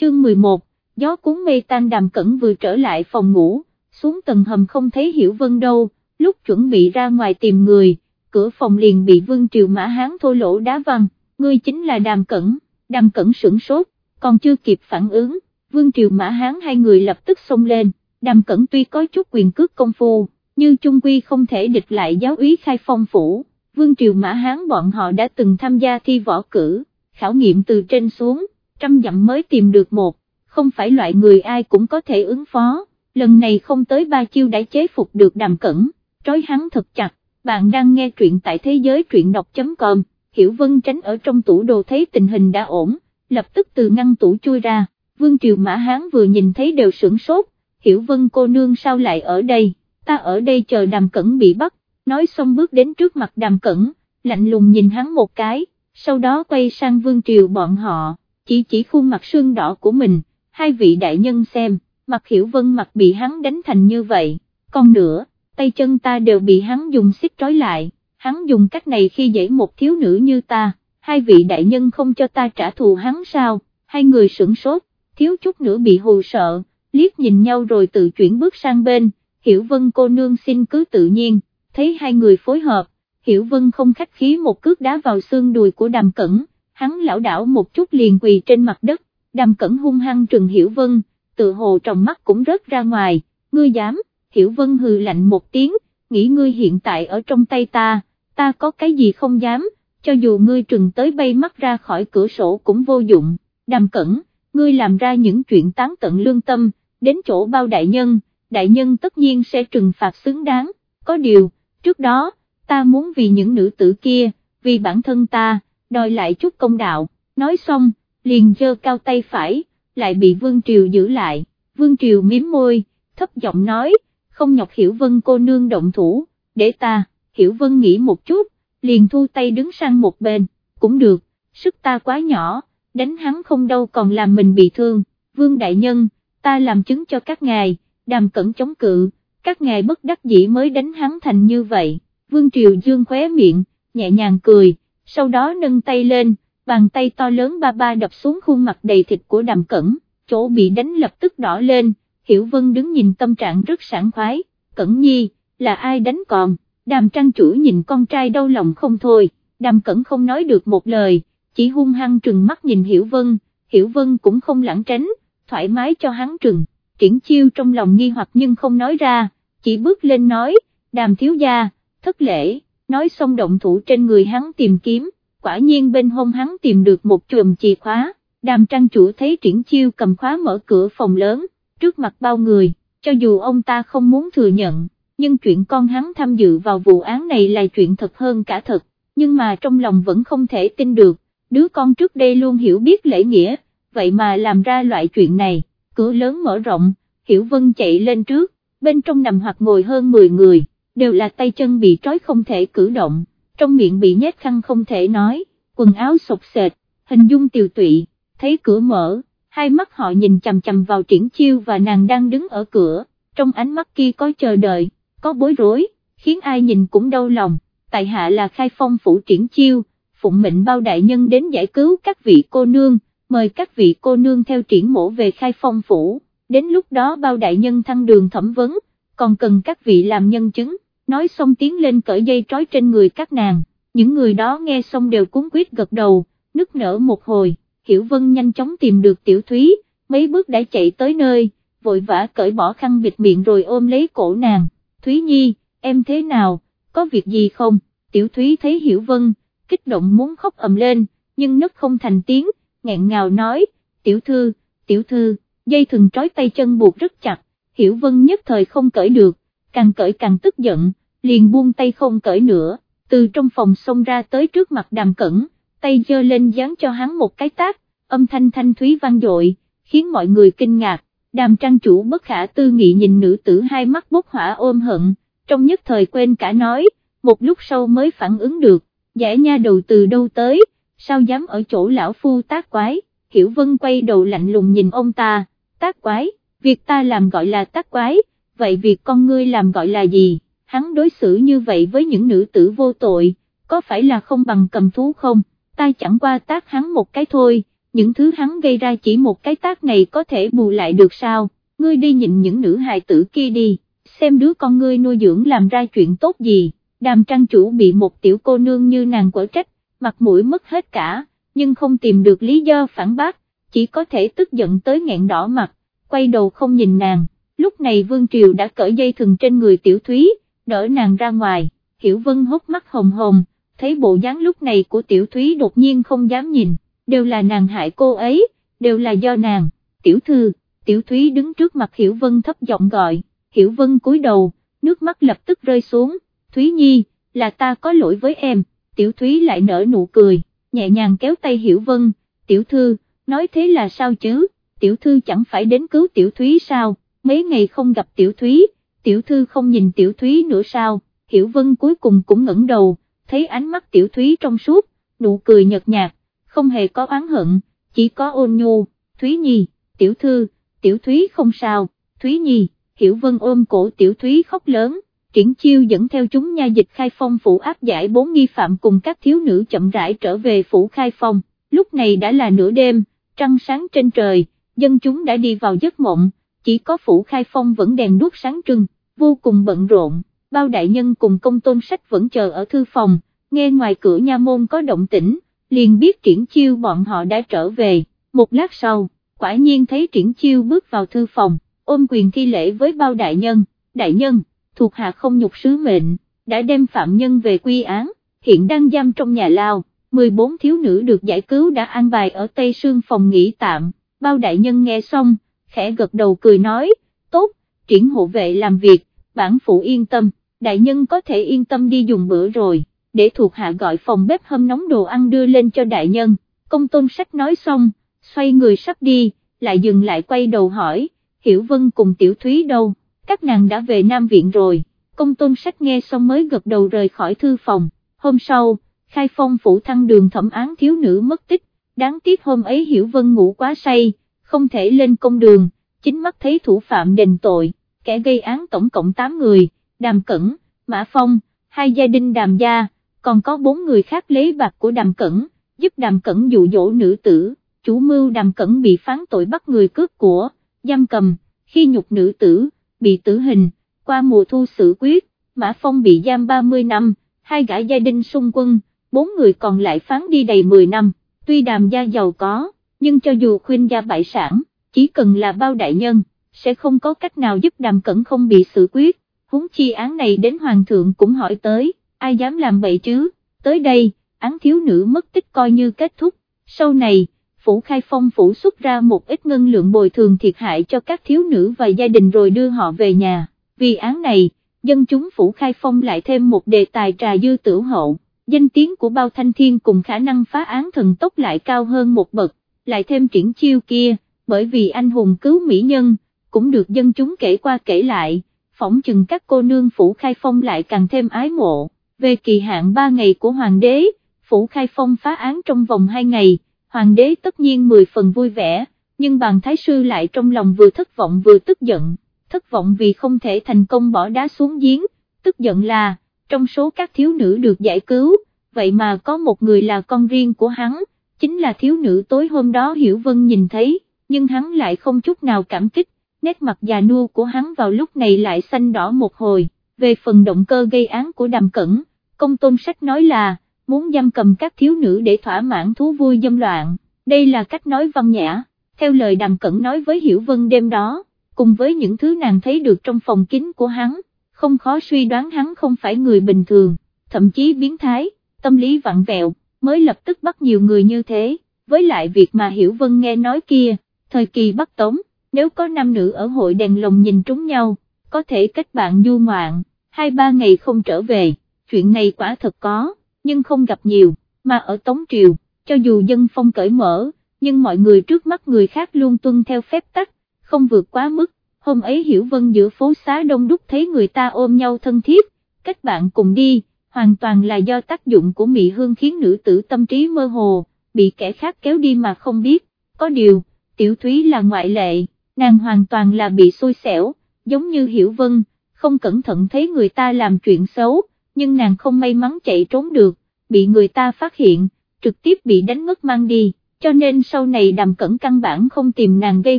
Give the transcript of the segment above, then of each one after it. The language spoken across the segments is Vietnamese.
chương 11, gió cuốn mây tan đàm cẩn vừa trở lại phòng ngủ, xuống tầng hầm không thấy Hiểu Vân đâu, lúc chuẩn bị ra ngoài tìm người, cửa phòng liền bị Vương Triều Mã Hán thô lỗ đá văng, ngươi chính là đàm cẩn, đàm cẩn sửng sốt, còn chưa kịp phản ứng, Vương Triều Mã Hán hai người lập tức xông lên, đàm cẩn tuy có chút quyền cước công phu, nhưng trung quy không thể địch lại giáo úy khai phong phủ, Vương Triều Mã Hán bọn họ đã từng tham gia thi võ cử, khảo nghiệm từ trên xuống, trăm dặm mới tìm được một, không phải loại người ai cũng có thể ứng phó, lần này không tới ba chiêu đã chế phục được đàm cẩn, trói hắn thật chặt, bạn đang nghe truyện tại thế giới truyện đọc.com, Hiểu Vân tránh ở trong tủ đồ thấy tình hình đã ổn, lập tức từ ngăn tủ chui ra, Vương Triều Mã Hán vừa nhìn thấy đều sửng sốt, Hiểu Vân cô nương sao lại ở đây, ta ở đây chờ đàm cẩn bị bắt, nói xong bước đến trước mặt đàm cẩn, lạnh lùng nhìn hắn một cái, sau đó quay sang Vương Triều bọn họ, chỉ chỉ khuôn mặt sương đỏ của mình, hai vị đại nhân xem, mặt Hiểu Vân mặt bị hắn đánh thành như vậy, còn nữa, tay chân ta đều bị hắn dùng xích trói lại, hắn dùng cách này khi dễ một thiếu nữ như ta, hai vị đại nhân không cho ta trả thù hắn sao, hai người sửng sốt, thiếu chút nữa bị hù sợ, liếc nhìn nhau rồi tự chuyển bước sang bên, Hiểu Vân cô nương xin cứ tự nhiên, thấy hai người phối hợp, Hiểu Vân không khách khí một cước đá vào xương đùi của đàm cẩn, hắn lão đảo một chút liền quỳ trên mặt đất, đàm cẩn hung hăng trừng Hiểu Vân, tự hồ trong mắt cũng rớt ra ngoài, ngươi dám, Hiểu Vân hừ lạnh một tiếng, nghĩ ngươi hiện tại ở trong tay ta, ta có cái gì không dám, cho dù ngươi trừng tới bay mắt ra khỏi cửa sổ cũng vô dụng, đàm cẩn, ngươi làm ra những chuyện tán tận lương tâm, đến chỗ bao đại nhân, đại nhân tất nhiên sẽ trừng phạt xứng đáng, có điều, trước đó, ta muốn vì những nữ tử kia, vì bản thân ta, đòi lại chút công đạo, nói xong, liền giơ cao tay phải, lại bị Vương Triều giữ lại, Vương Triều miếm môi, thấp giọng nói, không nhọc Hiểu Vân cô nương động thủ, để ta, Hiểu Vân nghĩ một chút, liền thu tay đứng sang một bên, cũng được, sức ta quá nhỏ, đánh hắn không đâu còn làm mình bị thương, Vương Đại Nhân, ta làm chứng cho các ngài, đàm cẩn chống cự, các ngài bất đắc dĩ mới đánh hắn thành như vậy, Vương Triều Dương khóe miệng, nhẹ nhàng cười, sau đó nâng tay lên, bàn tay to lớn ba ba đập xuống khuôn mặt đầy thịt của đàm cẩn, chỗ bị đánh lập tức đỏ lên, Hiểu Vân đứng nhìn tâm trạng rất sảng khoái, cẩn nhi, là ai đánh còn, đàm trang chủ nhìn con trai đau lòng không thôi, đàm cẩn không nói được một lời, chỉ hung hăng trừng mắt nhìn Hiểu Vân, Hiểu Vân cũng không lãng tránh, thoải mái cho hắn trừng, triển chiêu trong lòng nghi hoặc nhưng không nói ra, chỉ bước lên nói, đàm thiếu gia, thất lễ, nói xong động thủ trên người hắn tìm kiếm, quả nhiên bên hông hắn tìm được một chùm chìa khóa, đàm trang chủ thấy triển chiêu cầm khóa mở cửa phòng lớn, trước mặt bao người, cho dù ông ta không muốn thừa nhận, nhưng chuyện con hắn tham dự vào vụ án này là chuyện thật hơn cả thật, nhưng mà trong lòng vẫn không thể tin được, đứa con trước đây luôn hiểu biết lễ nghĩa, vậy mà làm ra loại chuyện này, cửa lớn mở rộng, Hiểu Vân chạy lên trước, bên trong nằm hoặc ngồi hơn 10 người, đều là tay chân bị trói không thể cử động, trong miệng bị nhét khăn không thể nói, quần áo sột sệt, hình dung tiều tụy, thấy cửa mở, hai mắt họ nhìn chầm chầm vào triển chiêu và nàng đang đứng ở cửa, trong ánh mắt kia có chờ đợi, có bối rối, khiến ai nhìn cũng đau lòng, tại hạ là khai phong phủ triển chiêu, phụng mệnh bao đại nhân đến giải cứu các vị cô nương, mời các vị cô nương theo triển mổ về khai phong phủ, đến lúc đó bao đại nhân thăng đường thẩm vấn, còn cần các vị làm nhân chứng, nói xong tiến lên cởi dây trói trên người các nàng, những người đó nghe xong đều cuốn quyết gật đầu, nức nở một hồi, Hiểu Vân nhanh chóng tìm được Tiểu Thúy, mấy bước đã chạy tới nơi, vội vã cởi bỏ khăn bịt miệng rồi ôm lấy cổ nàng, Thúy Nhi, em thế nào, có việc gì không, Tiểu Thúy thấy Hiểu Vân, kích động muốn khóc ầm lên, nhưng nức không thành tiếng, nghẹn ngào nói, Tiểu Thư, Tiểu Thư, dây thừng trói tay chân buộc rất chặt, Hiểu Vân nhất thời không cởi được, càng cởi càng tức giận, liền buông tay không cởi nữa, từ trong phòng xông ra tới trước mặt đàm cẩn, tay giơ lên dán cho hắn một cái tác, âm thanh thanh thúy vang dội, khiến mọi người kinh ngạc, đàm trang chủ bất khả tư nghị nhìn nữ tử hai mắt bốc hỏa ôm hận, trong nhất thời quên cả nói, một lúc sau mới phản ứng được, giải nha đầu từ đâu tới, sao dám ở chỗ lão phu tác quái, hiểu vân quay đầu lạnh lùng nhìn ông ta, tác quái, việc ta làm gọi là tác quái, vậy việc con ngươi làm gọi là gì, hắn đối xử như vậy với những nữ tử vô tội, có phải là không bằng cầm thú không, ta chẳng qua tác hắn một cái thôi, những thứ hắn gây ra chỉ một cái tác này có thể bù lại được sao, ngươi đi nhìn những nữ hài tử kia đi, xem đứa con ngươi nuôi dưỡng làm ra chuyện tốt gì, đàm trang chủ bị một tiểu cô nương như nàng quở trách, mặt mũi mất hết cả, nhưng không tìm được lý do phản bác, chỉ có thể tức giận tới nghẹn đỏ mặt, quay đầu không nhìn nàng, lúc này Vương Triều đã cởi dây thừng trên người tiểu thúy, đỡ nàng ra ngoài, Hiểu Vân hốc mắt hồng hồng, thấy bộ dáng lúc này của tiểu thúy đột nhiên không dám nhìn, đều là nàng hại cô ấy, đều là do nàng, tiểu thư, tiểu thúy đứng trước mặt Hiểu Vân thấp giọng gọi, Hiểu Vân cúi đầu, nước mắt lập tức rơi xuống, Thúy Nhi, là ta có lỗi với em, tiểu thúy lại nở nụ cười, nhẹ nhàng kéo tay Hiểu Vân, tiểu thư, nói thế là sao chứ, tiểu thư chẳng phải đến cứu tiểu thúy sao, mấy ngày không gặp tiểu thúy, tiểu thư không nhìn tiểu thúy nữa sao, Hiểu Vân cuối cùng cũng ngẩng đầu, thấy ánh mắt tiểu thúy trong suốt, nụ cười nhợt nhạt, không hề có oán hận, chỉ có ôn nhu, Thúy Nhi, tiểu thư, tiểu thúy không sao, Thúy Nhi, Hiểu Vân ôm cổ tiểu thúy khóc lớn, triển chiêu dẫn theo chúng nha dịch khai phong phủ áp giải bốn nghi phạm cùng các thiếu nữ chậm rãi trở về phủ khai phong, lúc này đã là nửa đêm, trăng sáng trên trời, dân chúng đã đi vào giấc mộng, chỉ có phủ khai phong vẫn đèn đuốc sáng trưng, vô cùng bận rộn, bao đại nhân cùng công tôn sách vẫn chờ ở thư phòng, nghe ngoài cửa nha môn có động tĩnh, liền biết triển chiêu bọn họ đã trở về, một lát sau, quả nhiên thấy triển chiêu bước vào thư phòng, ôm quyền thi lễ với bao đại nhân, đại nhân, thuộc hạ không nhục sứ mệnh, đã đem phạm nhân về quy án, hiện đang giam trong nhà lao, 14 thiếu nữ được giải cứu đã an bài ở Tây Sương phòng nghỉ tạm, bao đại nhân nghe xong, khẽ gật đầu cười nói, tốt, triển hộ vệ làm việc, bản phụ yên tâm, đại nhân có thể yên tâm đi dùng bữa rồi, để thuộc hạ gọi phòng bếp hâm nóng đồ ăn đưa lên cho đại nhân, công tôn sách nói xong, xoay người sắp đi, lại dừng lại quay đầu hỏi, Hiểu Vân cùng Tiểu Thúy đâu, các nàng đã về Nam Viện rồi, công tôn sách nghe xong mới gật đầu rời khỏi thư phòng, hôm sau, khai phong phủ thăng đường thẩm án thiếu nữ mất tích, đáng tiếc hôm ấy Hiểu Vân ngủ quá say, không thể lên công đường, chính mắt thấy thủ phạm đền tội, kẻ gây án tổng cộng 8 người, Đàm Cẩn, Mã Phong, hai gia đình Đàm Gia, còn có 4 người khác lấy bạc của Đàm Cẩn, giúp Đàm Cẩn dụ dỗ nữ tử, chủ mưu Đàm Cẩn bị phán tội bắt người cướp của, giam cầm, khi nhục nữ tử, bị tử hình, qua mùa thu xử quyết, Mã Phong bị giam 30 năm, hai gã gia đình xung quân, bốn người còn lại phán đi đầy 10 năm, tuy đàm gia giàu có, nhưng cho dù khuyên gia bại sản, chỉ cần là bao đại nhân, sẽ không có cách nào giúp đàm cẩn không bị xử quyết, huống chi án này đến hoàng thượng cũng hỏi tới, ai dám làm bậy chứ, tới đây, án thiếu nữ mất tích coi như kết thúc, sau này, phủ khai phong phủ xuất ra một ít ngân lượng bồi thường thiệt hại cho các thiếu nữ và gia đình rồi đưa họ về nhà, vì án này, dân chúng phủ khai phong lại thêm một đề tài trà dư tử hậu, danh tiếng của bao thanh thiên cùng khả năng phá án thần tốc lại cao hơn một bậc, lại thêm triển chiêu kia, bởi vì anh hùng cứu mỹ nhân, cũng được dân chúng kể qua kể lại, phỏng chừng các cô nương phủ khai phong lại càng thêm ái mộ, về kỳ hạn 3 ngày của hoàng đế, phủ khai phong phá án trong vòng 2 ngày, hoàng đế tất nhiên 10 phần vui vẻ, nhưng bàn thái sư lại trong lòng vừa thất vọng vừa tức giận, thất vọng vì không thể thành công bỏ đá xuống giếng, tức giận là, trong số các thiếu nữ được giải cứu, vậy mà có một người là con riêng của hắn, chính là thiếu nữ tối hôm đó Hiểu Vân nhìn thấy, nhưng hắn lại không chút nào cảm kích, nét mặt già nua của hắn vào lúc này lại xanh đỏ một hồi, về phần động cơ gây án của Đàm Cẩn, công tôn sách nói là, muốn giam cầm các thiếu nữ để thỏa mãn thú vui dâm loạn, đây là cách nói văn nhã, theo lời Đàm Cẩn nói với Hiểu Vân đêm đó, cùng với những thứ nàng thấy được trong phòng kín của hắn, không khó suy đoán hắn không phải người bình thường, thậm chí biến thái, tâm lý vặn vẹo, mới lập tức bắt nhiều người như thế, với lại việc mà Hiểu Vân nghe nói kia, thời kỳ bắt tống, nếu có nam nữ ở hội đèn lồng nhìn trúng nhau, có thể kết bạn du ngoạn, hai ba ngày không trở về, chuyện này quả thật có, nhưng không gặp nhiều, mà ở Tống Triều, cho dù dân phong cởi mở, nhưng mọi người trước mắt người khác luôn tuân theo phép tắc, không vượt quá mức, hôm ấy Hiểu Vân giữa phố xá đông đúc thấy người ta ôm nhau thân thiết, kết bạn cùng đi, hoàn toàn là do tác dụng của mị hương khiến nữ tử tâm trí mơ hồ, bị kẻ khác kéo đi mà không biết, có điều, tiểu thúy là ngoại lệ, nàng hoàn toàn là bị xui xẻo, giống như Hiểu Vân, không cẩn thận thấy người ta làm chuyện xấu, nhưng nàng không may mắn chạy trốn được, bị người ta phát hiện, trực tiếp bị đánh ngất mang đi, cho nên sau này đàm cẩn căn bản không tìm nàng gây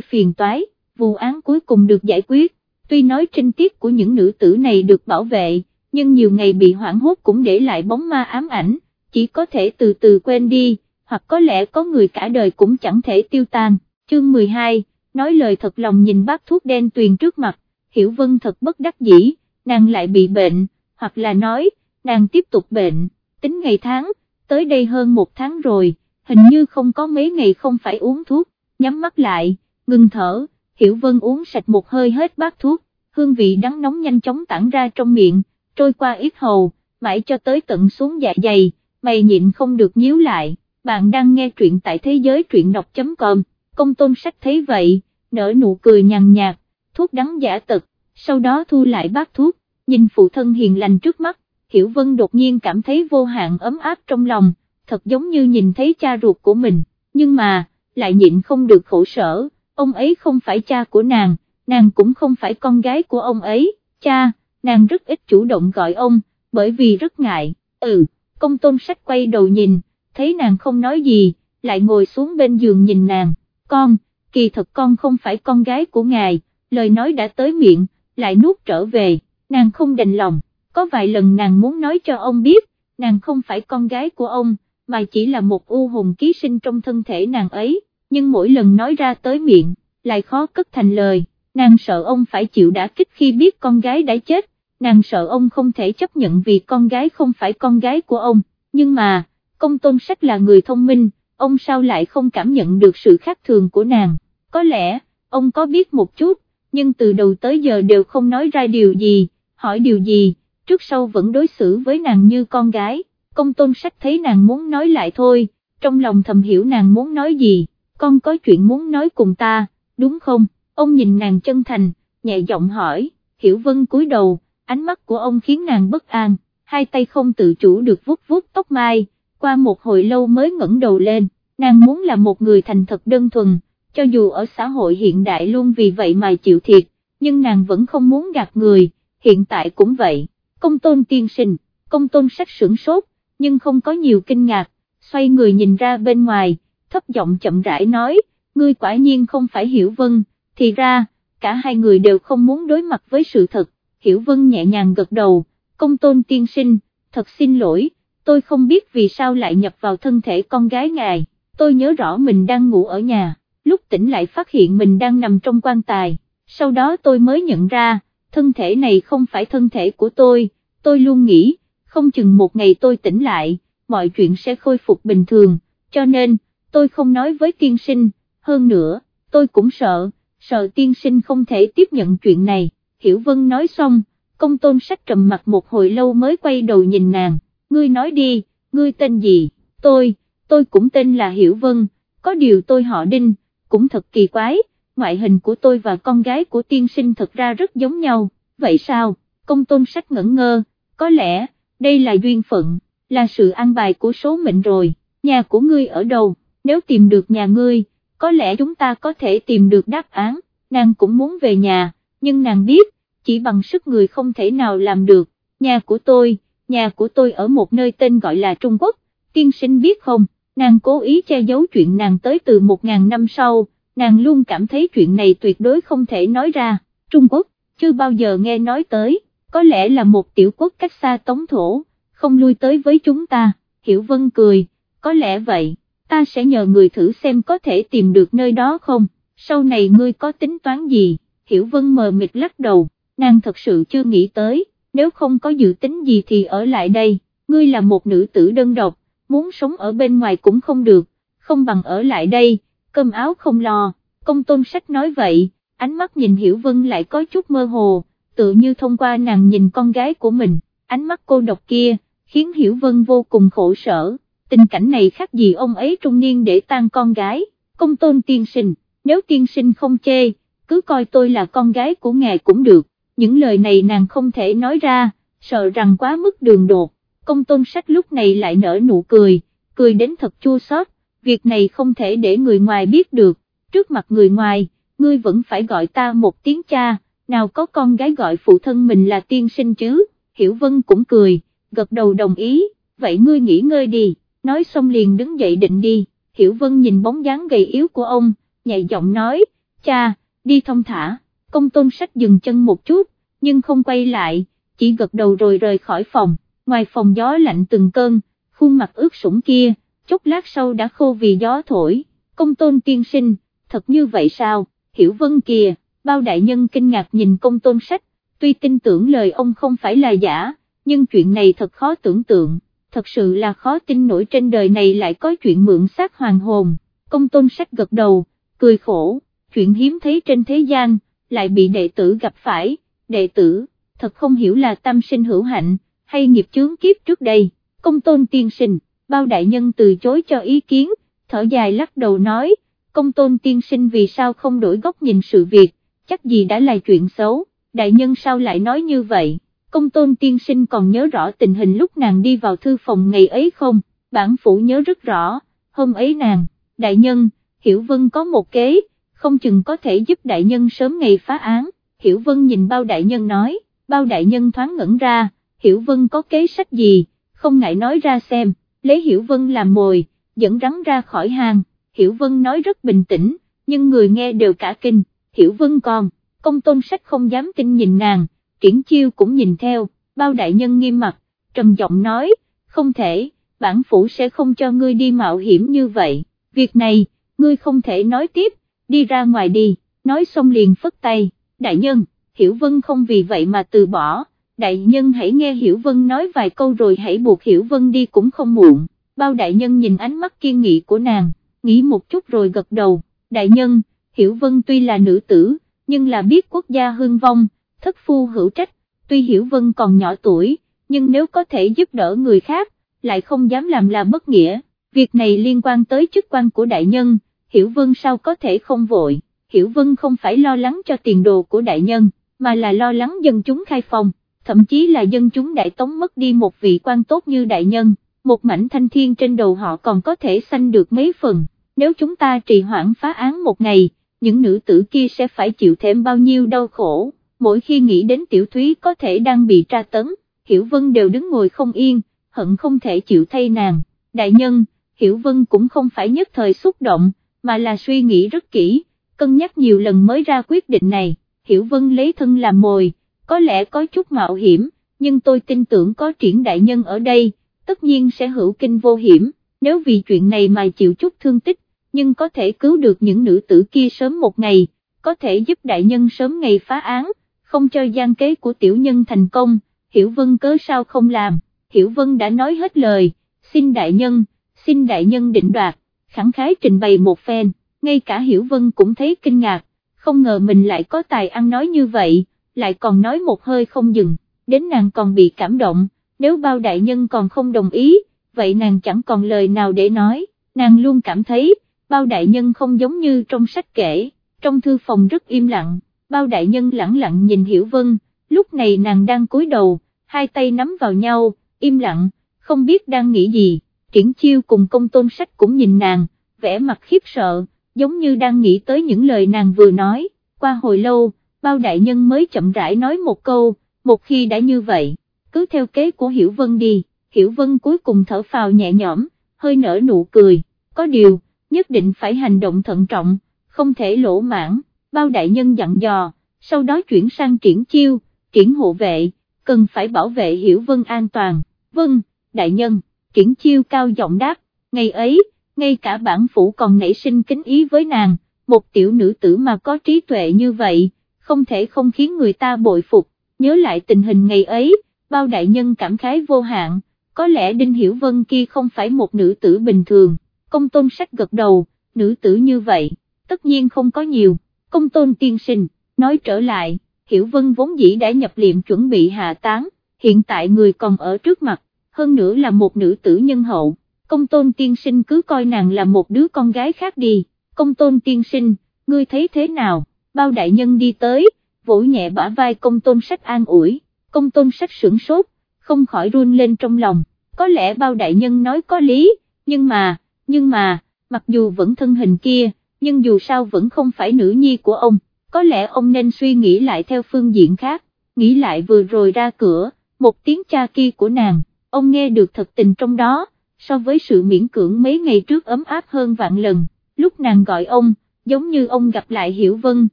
phiền toái, vụ án cuối cùng được giải quyết, tuy nói trinh tiết của những nữ tử này được bảo vệ, nhưng nhiều ngày bị hoảng hốt cũng để lại bóng ma ám ảnh, chỉ có thể từ từ quên đi, hoặc có lẽ có người cả đời cũng chẳng thể tiêu tan. Chương 12, nói lời thật lòng nhìn bát thuốc đen tuyền trước mặt, Hiểu Vân thật bất đắc dĩ, nàng lại bị bệnh, hoặc là nói, nàng tiếp tục bệnh, tính ngày tháng, tới đây hơn một tháng rồi, hình như không có mấy ngày không phải uống thuốc, nhắm mắt lại, ngừng thở, Hiểu Vân uống sạch một hơi hết bát thuốc, hương vị đắng nóng nhanh chóng tản ra trong miệng, trôi qua ít hầu, mãi cho tới tận xuống dạ dày, mày nhịn không được nhíu lại, bạn đang nghe truyện tại thế giới truyện đọc.com, công tôn sách thấy vậy, nở nụ cười nhàn nhạt, thuốc đắng giả tật, sau đó thu lại bát thuốc, nhìn phụ thân hiền lành trước mắt, Hiểu Vân đột nhiên cảm thấy vô hạn ấm áp trong lòng, thật giống như nhìn thấy cha ruột của mình, nhưng mà, lại nhịn không được khổ sở, ông ấy không phải cha của nàng, nàng cũng không phải con gái của ông ấy, cha, nàng rất ít chủ động gọi ông, bởi vì rất ngại, ừ, công tôn sách quay đầu nhìn, thấy nàng không nói gì, lại ngồi xuống bên giường nhìn nàng, con, kỳ thật con không phải con gái của ngài, lời nói đã tới miệng, lại nuốt trở về, nàng không đành lòng, có vài lần nàng muốn nói cho ông biết, nàng không phải con gái của ông, mà chỉ là một u hồn ký sinh trong thân thể nàng ấy, nhưng mỗi lần nói ra tới miệng, lại khó cất thành lời, nàng sợ ông phải chịu đả kích khi biết con gái đã chết, nàng sợ ông không thể chấp nhận vì con gái không phải con gái của ông, nhưng mà, công tôn sách là người thông minh, ông sao lại không cảm nhận được sự khác thường của nàng, có lẽ, ông có biết một chút, nhưng từ đầu tới giờ đều không nói ra điều gì, hỏi điều gì, trước sau vẫn đối xử với nàng như con gái, công tôn sách thấy nàng muốn nói lại thôi, trong lòng thầm hiểu nàng muốn nói gì, con có chuyện muốn nói cùng ta, đúng không, ông nhìn nàng chân thành, nhẹ giọng hỏi, hiểu vân cúi đầu, ánh mắt của ông khiến nàng bất an, hai tay không tự chủ được vuốt vuốt tóc mai, qua một hồi lâu mới ngẩng đầu lên, nàng muốn là một người thành thật đơn thuần, cho dù ở xã hội hiện đại luôn vì vậy mà chịu thiệt, nhưng nàng vẫn không muốn gạt người, hiện tại cũng vậy, công tôn tiên sinh, công tôn sách sửng sốt, nhưng không có nhiều kinh ngạc, xoay người nhìn ra bên ngoài, thấp giọng chậm rãi nói, ngươi quả nhiên không phải hiểu vân, thì ra, cả hai người đều không muốn đối mặt với sự thật, hiểu vân nhẹ nhàng gật đầu, công tôn tiên sinh, thật xin lỗi, tôi không biết vì sao lại nhập vào thân thể con gái ngài, tôi nhớ rõ mình đang ngủ ở nhà, lúc tỉnh lại phát hiện mình đang nằm trong quan tài, sau đó tôi mới nhận ra, thân thể này không phải thân thể của tôi, tôi luôn nghĩ, không chừng một ngày tôi tỉnh lại, mọi chuyện sẽ khôi phục bình thường, cho nên, tôi không nói với tiên sinh, hơn nữa, tôi cũng sợ, sợ tiên sinh không thể tiếp nhận chuyện này, Hiểu Vân nói xong, công tôn sách trầm mặt một hồi lâu mới quay đầu nhìn nàng, ngươi nói đi, ngươi tên gì, tôi, tôi cũng tên là Hiểu Vân, có điều tôi họ Đinh, cũng thật kỳ quái, ngoại hình của tôi và con gái của tiên sinh thật ra rất giống nhau, vậy sao, công tôn sách ngẩn ngơ, có lẽ, đây là duyên phận, là sự an bài của số mệnh rồi, nhà của ngươi ở đâu, nếu tìm được nhà ngươi, có lẽ chúng ta có thể tìm được đáp án, nàng cũng muốn về nhà, nhưng nàng biết, chỉ bằng sức người không thể nào làm được, nhà của tôi, nhà của tôi ở một nơi tên gọi là Trung Quốc, tiên sinh biết không, nàng cố ý che giấu chuyện nàng tới từ một ngàn năm sau, nàng luôn cảm thấy chuyện này tuyệt đối không thể nói ra, Trung Quốc, chưa bao giờ nghe nói tới, có lẽ là một tiểu quốc cách xa tống thổ, không lui tới với chúng ta, Hiểu Vân cười, có lẽ vậy, ta sẽ nhờ người thử xem có thể tìm được nơi đó không, sau này ngươi có tính toán gì, Hiểu Vân mờ mịt lắc đầu, nàng thật sự chưa nghĩ tới, nếu không có dự tính gì thì ở lại đây, ngươi là một nữ tử đơn độc, muốn sống ở bên ngoài cũng không được, không bằng ở lại đây, cơm áo không lo, công tôn sách nói vậy, ánh mắt nhìn Hiểu Vân lại có chút mơ hồ, tự như thông qua nàng nhìn con gái của mình, ánh mắt cô độc kia, khiến Hiểu Vân vô cùng khổ sở, tình cảnh này khác gì ông ấy trung niên để tan con gái, công tôn tiên sinh, nếu tiên sinh không chê, cứ coi tôi là con gái của ngài cũng được, những lời này nàng không thể nói ra, sợ rằng quá mức đường đột, công tôn sách lúc này lại nở nụ cười, cười đến thật chua xót. việc này không thể để người ngoài biết được, trước mặt người ngoài, ngươi vẫn phải gọi ta một tiếng cha, nào có con gái gọi phụ thân mình là tiên sinh chứ, Hiểu Vân cũng cười, gật đầu đồng ý, vậy ngươi nghỉ ngơi đi, nói xong liền đứng dậy định đi, Hiểu Vân nhìn bóng dáng gầy yếu của ông, nhẹ giọng nói, cha, đi thông thả, công tôn sách dừng chân một chút, nhưng không quay lại, chỉ gật đầu rồi rời khỏi phòng, ngoài phòng gió lạnh từng cơn, khuôn mặt ướt sũng kia, chốc lát sau đã khô vì gió thổi, công tôn tiên sinh, thật như vậy sao, hiểu vân kìa, bao đại nhân kinh ngạc nhìn công tôn sách, tuy tin tưởng lời ông không phải là giả, nhưng chuyện này thật khó tưởng tượng, thật sự là khó tin nổi trên đời này lại có chuyện mượn xác hoàng hồn, công tôn sách gật đầu, cười khổ, chuyện hiếm thấy trên thế gian, lại bị đệ tử gặp phải, đệ tử, thật không hiểu là tâm sinh hữu hạnh, hay nghiệp chướng kiếp trước đây, công tôn tiên sinh, bao đại nhân từ chối cho ý kiến, thở dài lắc đầu nói, công tôn tiên sinh vì sao không đổi góc nhìn sự việc, chắc gì đã là chuyện xấu, đại nhân sao lại nói như vậy, công tôn tiên sinh còn nhớ rõ tình hình lúc nàng đi vào thư phòng ngày ấy không, bản phủ nhớ rất rõ, hôm ấy nàng, đại nhân, Hiểu Vân có một kế, không chừng có thể giúp đại nhân sớm ngày phá án, Hiểu Vân nhìn bao đại nhân nói, bao đại nhân thoáng ngẩn ra, Hiểu Vân có kế sách gì, không ngại nói ra xem, lấy Hiểu Vân làm mồi, dẫn rắn ra khỏi hàng. Hiểu Vân nói rất bình tĩnh, nhưng người nghe đều cả kinh, Hiểu Vân còn, công tôn sách không dám tin nhìn nàng, triển chiêu cũng nhìn theo, bao đại nhân nghiêm mặt, trầm giọng nói, không thể, bản phủ sẽ không cho ngươi đi mạo hiểm như vậy, việc này, ngươi không thể nói tiếp, đi ra ngoài đi, nói xong liền phất tay, đại nhân, Hiểu Vân không vì vậy mà từ bỏ, đại nhân hãy nghe Hiểu Vân nói vài câu rồi hãy buộc Hiểu Vân đi cũng không muộn, bao đại nhân nhìn ánh mắt kiên nghị của nàng, nghĩ một chút rồi gật đầu, đại nhân, Hiểu Vân tuy là nữ tử, nhưng là biết quốc gia hương vong, thất phu hữu trách, tuy Hiểu Vân còn nhỏ tuổi, nhưng nếu có thể giúp đỡ người khác, lại không dám làm là bất nghĩa, việc này liên quan tới chức quan của đại nhân, Hiểu Vân sao có thể không vội, Hiểu Vân không phải lo lắng cho tiền đồ của đại nhân, mà là lo lắng dân chúng khai phòng, thậm chí là dân chúng đại tống mất đi một vị quan tốt như đại nhân, một mảnh thanh thiên trên đầu họ còn có thể sanh được mấy phần, nếu chúng ta trì hoãn phá án một ngày, những nữ tử kia sẽ phải chịu thêm bao nhiêu đau khổ, mỗi khi nghĩ đến tiểu thúy có thể đang bị tra tấn, Hiểu Vân đều đứng ngồi không yên, hận không thể chịu thay nàng, đại nhân, Hiểu Vân cũng không phải nhất thời xúc động, mà là suy nghĩ rất kỹ, cân nhắc nhiều lần mới ra quyết định này, Hiểu Vân lấy thân làm mồi, có lẽ có chút mạo hiểm, nhưng tôi tin tưởng có triển đại nhân ở đây, tất nhiên sẽ hữu kinh vô hiểm, nếu vì chuyện này mà chịu chút thương tích, nhưng có thể cứu được những nữ tử kia sớm một ngày, có thể giúp đại nhân sớm ngày phá án, không cho gian kế của tiểu nhân thành công, Hiểu Vân cớ sao không làm, Hiểu Vân đã nói hết lời, xin đại nhân, xin đại nhân định đoạt, khẳng khái trình bày một phen, ngay cả Hiểu Vân cũng thấy kinh ngạc, không ngờ mình lại có tài ăn nói như vậy, lại còn nói một hơi không dừng, đến nàng còn bị cảm động, nếu bao đại nhân còn không đồng ý, vậy nàng chẳng còn lời nào để nói, nàng luôn cảm thấy, bao đại nhân không giống như trong sách kể, trong thư phòng rất im lặng, bao đại nhân lặng lặng nhìn Hiểu Vân, lúc này nàng đang cúi đầu, hai tay nắm vào nhau, im lặng, không biết đang nghĩ gì, triển chiêu cùng công tôn sách cũng nhìn nàng, vẻ mặt khiếp sợ, giống như đang nghĩ tới những lời nàng vừa nói, qua hồi lâu, bao đại nhân mới chậm rãi nói một câu, một khi đã như vậy, cứ theo kế của Hiểu Vân đi, Hiểu Vân cuối cùng thở phào nhẹ nhõm, hơi nở nụ cười, có điều, nhất định phải hành động thận trọng, không thể lỗ mãn, bao đại nhân dặn dò, sau đó chuyển sang triển chiêu, triển hộ vệ, cần phải bảo vệ Hiểu Vân an toàn, vâng, đại nhân, triển chiêu cao giọng đáp, ngày ấy, ngay cả bản phủ còn nảy sinh kính ý với nàng, một tiểu nữ tử mà có trí tuệ như vậy, không thể không khiến người ta bội phục, nhớ lại tình hình ngày ấy, bao đại nhân cảm khái vô hạn, có lẽ Đinh Hiểu Vân kia không phải một nữ tử bình thường, công tôn sách gật đầu, nữ tử như vậy, tất nhiên không có nhiều, công tôn tiên sinh, nói trở lại, Hiểu Vân vốn dĩ đã nhập liệm chuẩn bị hạ tán, hiện tại người còn ở trước mặt, hơn nữa là một nữ tử nhân hậu, công tôn tiên sinh cứ coi nàng là một đứa con gái khác đi, công tôn tiên sinh, ngươi thấy thế nào, bao đại nhân đi tới, vỗ nhẹ bả vai công tôn sách an ủi, công tôn sách sửng sốt, không khỏi run lên trong lòng, có lẽ bao đại nhân nói có lý, nhưng mà, nhưng mà, mặc dù vẫn thân hình kia, nhưng dù sao vẫn không phải nữ nhi của ông, có lẽ ông nên suy nghĩ lại theo phương diện khác, nghĩ lại vừa rồi ra cửa, một tiếng cha kia của nàng, ông nghe được thật tình trong đó, so với sự miễn cưỡng mấy ngày trước ấm áp hơn vạn lần, lúc nàng gọi ông, giống như ông gặp lại Hiểu Vân,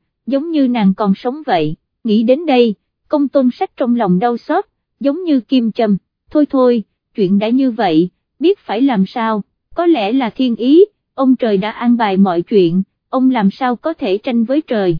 giống như nàng còn sống vậy, nghĩ đến đây, công tôn sách trong lòng đau xót, giống như kim châm, thôi thôi, chuyện đã như vậy, biết phải làm sao, có lẽ là thiên ý, ông trời đã an bài mọi chuyện, ông làm sao có thể tranh với trời.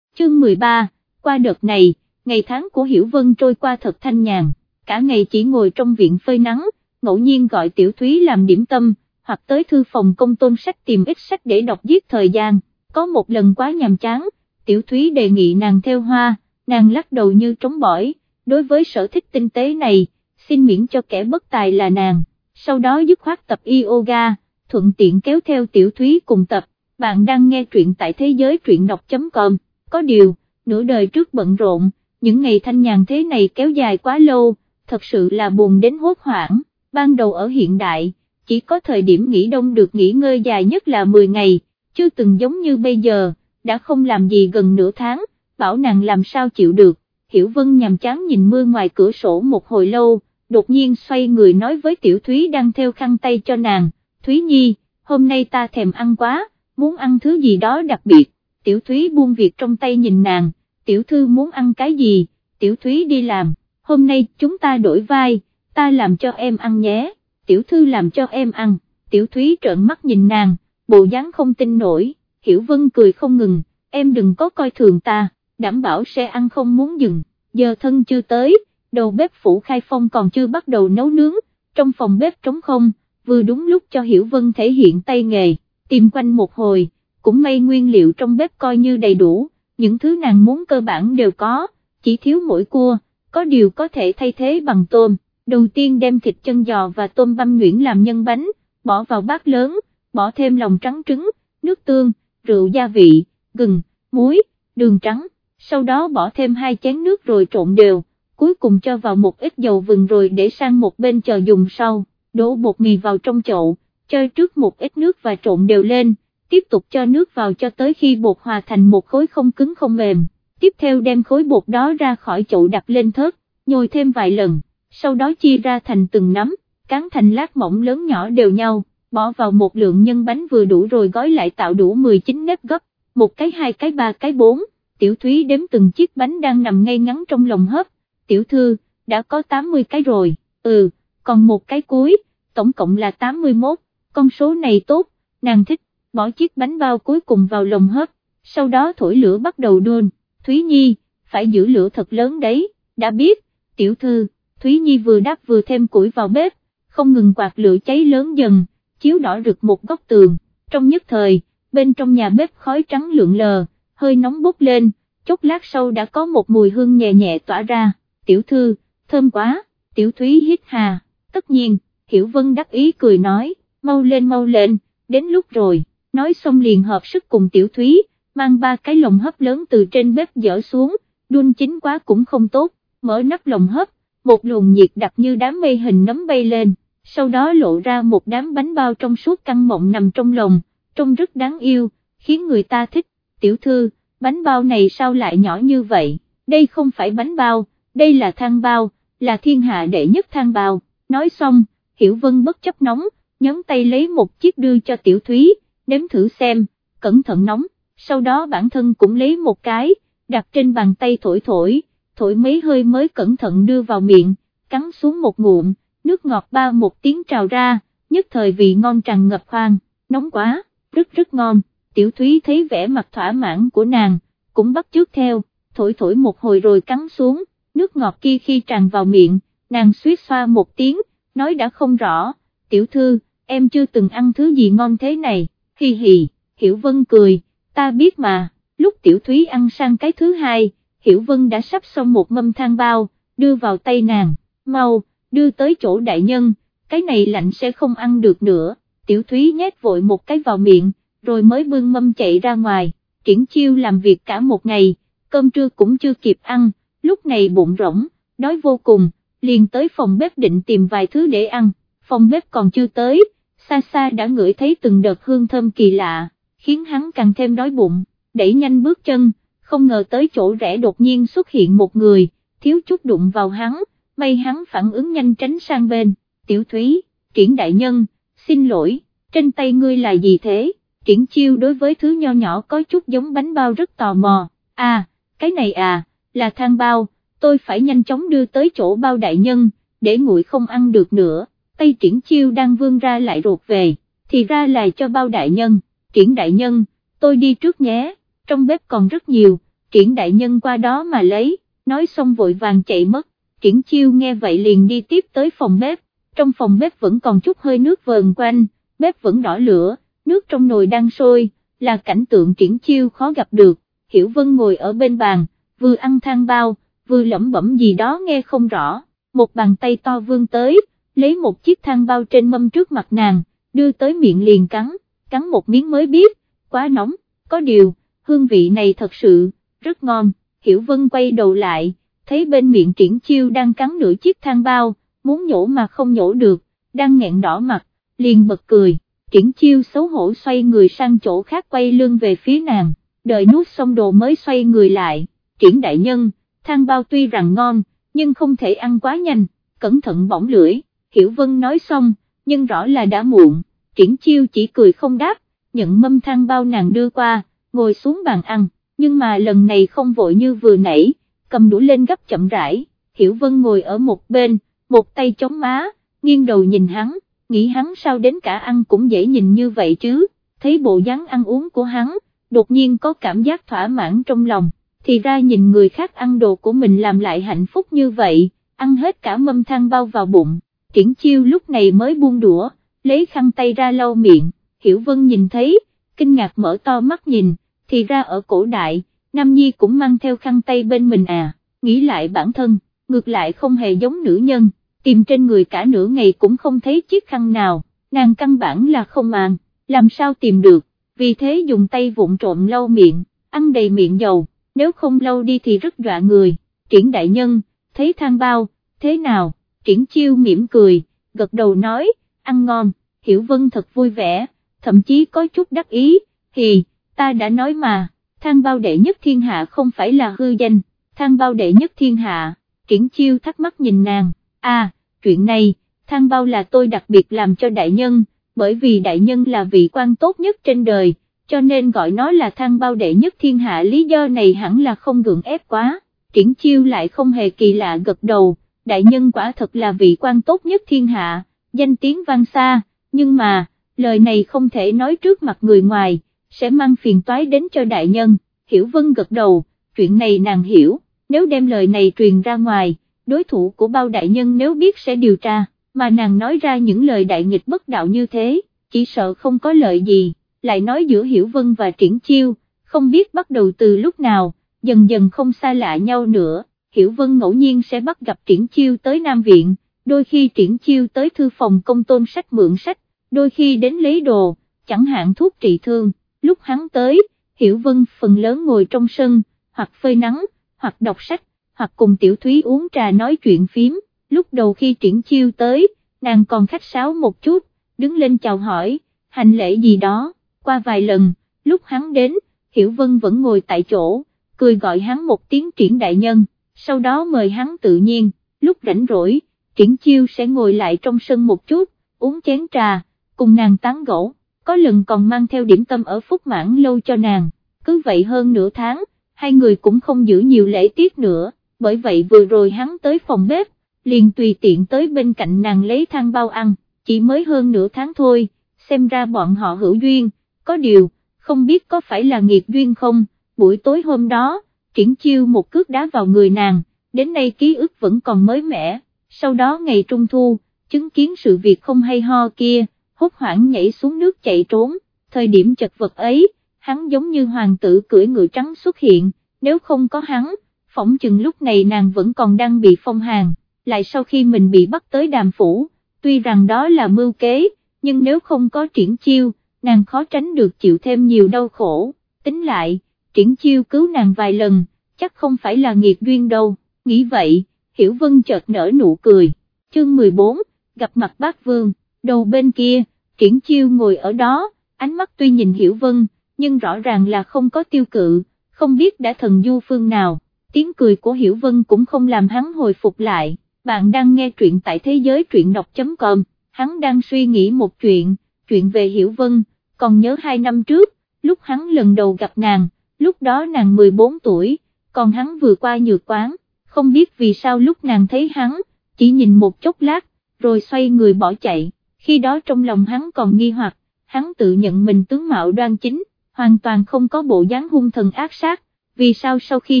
Chương 13, qua đợt này, ngày tháng của Hiểu Vân trôi qua thật thanh nhàn, cả ngày chỉ ngồi trong viện phơi nắng, ngẫu nhiên gọi Tiểu Thúy làm điểm tâm, hoặc tới thư phòng công tôn sách tìm ít sách để đọc giết thời gian, có một lần quá nhàm chán, Tiểu Thúy đề nghị nàng theo hoa, nàng lắc đầu như trống bỏi, đối với sở thích tinh tế này, xin miễn cho kẻ bất tài là nàng, sau đó dứt khoát tập yoga, thuận tiện kéo theo Tiểu Thúy cùng tập, bạn đang nghe truyện tại thế giới truyện đọc.com, có điều, nửa đời trước bận rộn, những ngày thanh nhàn thế này kéo dài quá lâu, thật sự là buồn đến hốt hoảng, ban đầu ở hiện đại, chỉ có thời điểm nghỉ đông được nghỉ ngơi dài nhất là 10 ngày, chưa từng giống như bây giờ, đã không làm gì gần nửa tháng, bảo nàng làm sao chịu được, Hiểu Vân nhằm chán nhìn mưa ngoài cửa sổ một hồi lâu, đột nhiên xoay người nói với Tiểu Thúy đang theo khăn tay cho nàng, Thúy Nhi, hôm nay ta thèm ăn quá, muốn ăn thứ gì đó đặc biệt, Tiểu Thúy buông việc trong tay nhìn nàng, Tiểu Thư muốn ăn cái gì, Tiểu Thúy đi làm, hôm nay chúng ta đổi vai, ta làm cho em ăn nhé, Tiểu Thư làm cho em ăn, Tiểu Thúy trợn mắt nhìn nàng, bộ dáng không tin nổi, Hiểu Vân cười không ngừng, em đừng có coi thường ta, đảm bảo sẽ ăn không muốn dừng, giờ thân chưa tới, đầu bếp phủ khai phong còn chưa bắt đầu nấu nướng, trong phòng bếp trống không, vừa đúng lúc cho Hiểu Vân thể hiện tay nghề, tìm quanh một hồi, cũng may nguyên liệu trong bếp coi như đầy đủ, những thứ nàng muốn cơ bản đều có, chỉ thiếu mỗi cua, có điều có thể thay thế bằng tôm, đầu tiên đem thịt chân giò và tôm băm nhuyễn làm nhân bánh, bỏ vào bát lớn, bỏ thêm lòng trắng trứng, nước tương, rượu gia vị, gừng, muối, đường trắng, sau đó bỏ thêm hai chén nước rồi trộn đều, cuối cùng cho vào một ít dầu vừng rồi để sang một bên chờ dùng sau, đổ bột mì vào trong chậu, cho trước một ít nước và trộn đều lên, tiếp tục cho nước vào cho tới khi bột hòa thành một khối không cứng không mềm, tiếp theo đem khối bột đó ra khỏi chậu đặt lên thớt, nhồi thêm vài lần, sau đó chia ra thành từng nắm, cán thành lát mỏng lớn nhỏ đều nhau, bỏ vào một lượng nhân bánh vừa đủ rồi gói lại tạo đủ 19 nếp gấp, một cái hai cái ba cái bốn, tiểu thúy đếm từng chiếc bánh đang nằm ngay ngắn trong lòng hấp, tiểu thư, đã có 80 cái rồi, ừ, còn một cái cuối, tổng cộng là 81, con số này tốt, nàng thích, bỏ chiếc bánh bao cuối cùng vào lồng hấp, sau đó thổi lửa bắt đầu đun, Thúy Nhi, phải giữ lửa thật lớn đấy, đã biết, tiểu thư, Thúy Nhi vừa đáp vừa thêm củi vào bếp, không ngừng quạt lửa cháy lớn dần, chiếu đỏ rực một góc tường, trong nhất thời, bên trong nhà bếp khói trắng lượn lờ, hơi nóng bốc lên, chốc lát sau đã có một mùi hương nhẹ nhẹ tỏa ra, tiểu thư, thơm quá, tiểu thúy hít hà, tất nhiên, Hiểu Vân đắc ý cười nói, mau lên mau lên, đến lúc rồi, nói xong liền hợp sức cùng tiểu thúy, mang ba cái lồng hấp lớn từ trên bếp dỡ xuống, đun chín quá cũng không tốt, mở nắp lồng hấp, một luồng nhiệt đặc như đám mây hình nấm bay lên, sau đó lộ ra một đám bánh bao trong suốt căng mộng nằm trong lồng, trông rất đáng yêu, khiến người ta thích, tiểu thư, bánh bao này sao lại nhỏ như vậy, đây không phải bánh bao, đây là thang bao, là thiên hạ đệ nhất thang bao, nói xong, Hiểu Vân bất chấp nóng, nhấn tay lấy một chiếc đưa cho tiểu thúy, nếm thử xem, cẩn thận nóng, sau đó bản thân cũng lấy một cái, đặt trên bàn tay thổi thổi, thổi mấy hơi mới cẩn thận đưa vào miệng, cắn xuống một ngụm, nước ngọt ba một tiếng trào ra, nhất thời vị ngon tràn ngập khoang, nóng quá, rất rất ngon, tiểu thúy thấy vẻ mặt thỏa mãn của nàng, cũng bắt chước theo, thổi thổi một hồi rồi cắn xuống, nước ngọt kia khi tràn vào miệng, nàng suýt xoa một tiếng, nói đã không rõ, tiểu thư, em chưa từng ăn thứ gì ngon thế này, hi hì, Hiểu Vân cười, ta biết mà, lúc tiểu thúy ăn sang cái thứ hai, Hiểu Vân đã sắp xong một mâm thang bao, đưa vào tay nàng, mau, đưa tới chỗ đại nhân, cái này lạnh sẽ không ăn được nữa, tiểu thúy nhét vội một cái vào miệng, rồi mới bưng mâm chạy ra ngoài, triển chiêu làm việc cả một ngày, cơm trưa cũng chưa kịp ăn, lúc này bụng rỗng, đói vô cùng, liền tới phòng bếp định tìm vài thứ để ăn, phòng bếp còn chưa tới, xa xa đã ngửi thấy từng đợt hương thơm kỳ lạ, khiến hắn càng thêm đói bụng, đẩy nhanh bước chân, không ngờ tới chỗ rẽ đột nhiên xuất hiện một người, thiếu chút đụng vào hắn, may hắn phản ứng nhanh tránh sang bên, tiểu thúy, triển đại nhân, xin lỗi, trên tay ngươi là gì thế, triển chiêu đối với thứ nho nhỏ có chút giống bánh bao rất tò mò, à, cái này à, là thang bao, tôi phải nhanh chóng đưa tới chỗ bao đại nhân, để nguội không ăn được nữa, tay triển chiêu đang vươn ra lại ruột về, thì ra là cho bao đại nhân, triển đại nhân, tôi đi trước nhé, trong bếp còn rất nhiều, triển đại nhân qua đó mà lấy, nói xong vội vàng chạy mất, triển chiêu nghe vậy liền đi tiếp tới phòng bếp, trong phòng bếp vẫn còn chút hơi nước vờn quanh, bếp vẫn đỏ lửa, nước trong nồi đang sôi, là cảnh tượng triển chiêu khó gặp được, Hiểu Vân ngồi ở bên bàn, vừa ăn than bao, vừa lẩm bẩm gì đó nghe không rõ, một bàn tay to vươn tới, lấy một chiếc than bao trên mâm trước mặt nàng, đưa tới miệng liền cắn, cắn một miếng mới biết, quá nóng, có điều, hương vị này thật sự, rất ngon, Hiểu Vân quay đầu lại, thấy bên miệng triển chiêu đang cắn nửa chiếc thang bao, muốn nhổ mà không nhổ được, đang nghẹn đỏ mặt, liền bật cười, triển chiêu xấu hổ xoay người sang chỗ khác quay lưng về phía nàng, đợi nuốt xong đồ mới xoay người lại, triển đại nhân, thang bao tuy rằng ngon, nhưng không thể ăn quá nhanh, cẩn thận bỏng lưỡi, Hiểu Vân nói xong, nhưng rõ là đã muộn, triển chiêu chỉ cười không đáp, nhận mâm thang bao nàng đưa qua, ngồi xuống bàn ăn, nhưng mà lần này không vội như vừa nãy, cầm đũa lên gấp chậm rãi, Hiểu Vân ngồi ở một bên, một tay chống má, nghiêng đầu nhìn hắn, nghĩ hắn sao đến cả ăn cũng dễ nhìn như vậy chứ, thấy bộ dáng ăn uống của hắn, đột nhiên có cảm giác thỏa mãn trong lòng, thì ra nhìn người khác ăn đồ của mình làm lại hạnh phúc như vậy, ăn hết cả mâm thang bao vào bụng, triển chiêu lúc này mới buông đũa, lấy khăn tay ra lau miệng, Hiểu Vân nhìn thấy, kinh ngạc mở to mắt nhìn, thì ra ở cổ đại, Nam Nhi cũng mang theo khăn tay bên mình à, nghĩ lại bản thân, ngược lại không hề giống nữ nhân, tìm trên người cả nửa ngày cũng không thấy chiếc khăn nào, nàng căn bản là không màng, làm sao tìm được, vì thế dùng tay vụn trộm lau miệng, ăn đầy miệng dầu, nếu không lâu đi thì rất dọa người, triển đại nhân, thấy thang bao, thế nào, triển chiêu mỉm cười, gật đầu nói, ăn ngon, hiểu vân thật vui vẻ, thậm chí có chút đắc ý, thì, ta đã nói mà, thang bao đệ nhất thiên hạ không phải là hư danh, thang bao đệ nhất thiên hạ, triển chiêu thắc mắc nhìn nàng, à, chuyện này, thang bao là tôi đặc biệt làm cho đại nhân, bởi vì đại nhân là vị quan tốt nhất trên đời, cho nên gọi nó là thang bao đệ nhất thiên hạ lý do này hẳn là không gượng ép quá, triển chiêu lại không hề kỳ lạ gật đầu, đại nhân quả thật là vị quan tốt nhất thiên hạ, danh tiếng vang xa, nhưng mà, lời này không thể nói trước mặt người ngoài, sẽ mang phiền toái đến cho đại nhân, hiểu vân gật đầu, chuyện này nàng hiểu, nếu đem lời này truyền ra ngoài, đối thủ của bao đại nhân nếu biết sẽ điều tra, mà nàng nói ra những lời đại nghịch bất đạo như thế, chỉ sợ không có lợi gì, lại nói giữa Hiểu Vân và Triển Chiêu, không biết bắt đầu từ lúc nào, dần dần không xa lạ nhau nữa, Hiểu Vân ngẫu nhiên sẽ bắt gặp Triển Chiêu tới Nam Viện, đôi khi Triển Chiêu tới thư phòng công tôn sách mượn sách, đôi khi đến lấy đồ, chẳng hạn thuốc trị thương, lúc hắn tới, Hiểu Vân phần lớn ngồi trong sân, hoặc phơi nắng, hoặc đọc sách, hoặc cùng Tiểu Thúy uống trà nói chuyện phím, lúc đầu khi triển chiêu tới, nàng còn khách sáo một chút, đứng lên chào hỏi, hành lễ gì đó, qua vài lần, lúc hắn đến, Hiểu Vân vẫn ngồi tại chỗ, cười gọi hắn một tiếng triển đại nhân, sau đó mời hắn tự nhiên, lúc rảnh rỗi, triển chiêu sẽ ngồi lại trong sân một chút, uống chén trà, cùng nàng tán gỗ, có lần còn mang theo điểm tâm ở phúc mãn lâu cho nàng, cứ vậy hơn nửa tháng, hai người cũng không giữ nhiều lễ tiết nữa, bởi vậy vừa rồi hắn tới phòng bếp, liền tùy tiện tới bên cạnh nàng lấy thang bao ăn, chỉ mới hơn nửa tháng thôi, xem ra bọn họ hữu duyên, có điều, không biết có phải là nghiệt duyên không, buổi tối hôm đó, triển chiêu một cước đá vào người nàng, đến nay ký ức vẫn còn mới mẻ, sau đó ngày trung thu, chứng kiến sự việc không hay ho kia, hốt hoảng nhảy xuống nước chạy trốn, thời điểm chật vật ấy, hắn giống như hoàng tử cưỡi ngựa trắng xuất hiện, nếu không có hắn, phỏng chừng lúc này nàng vẫn còn đang bị phong hàn, lại sau khi mình bị bắt tới đàm phủ, tuy rằng đó là mưu kế, nhưng nếu không có triển chiêu, nàng khó tránh được chịu thêm nhiều đau khổ, tính lại, triển chiêu cứu nàng vài lần, chắc không phải là nghiệt duyên đâu, nghĩ vậy, Hiểu Vân chợt nở nụ cười, chương 14, gặp mặt bác Vương, đầu bên kia, triển chiêu ngồi ở đó, ánh mắt tuy nhìn Hiểu Vân, nhưng rõ ràng là không có tiêu cự, không biết đã thần du phương nào, tiếng cười của Hiểu Vân cũng không làm hắn hồi phục lại, bạn đang nghe truyện tại thế giới truyện đọc.com hắn đang suy nghĩ một chuyện, chuyện về Hiểu Vân, còn nhớ hai năm trước, lúc hắn lần đầu gặp nàng, lúc đó nàng 14 tuổi, còn hắn vừa qua nhược quán, không biết vì sao lúc nàng thấy hắn, chỉ nhìn một chốc lát, rồi xoay người bỏ chạy, khi đó trong lòng hắn còn nghi hoặc, hắn tự nhận mình tướng mạo đoan chính, hoàn toàn không có bộ dáng hung thần ác sát, vì sao sau khi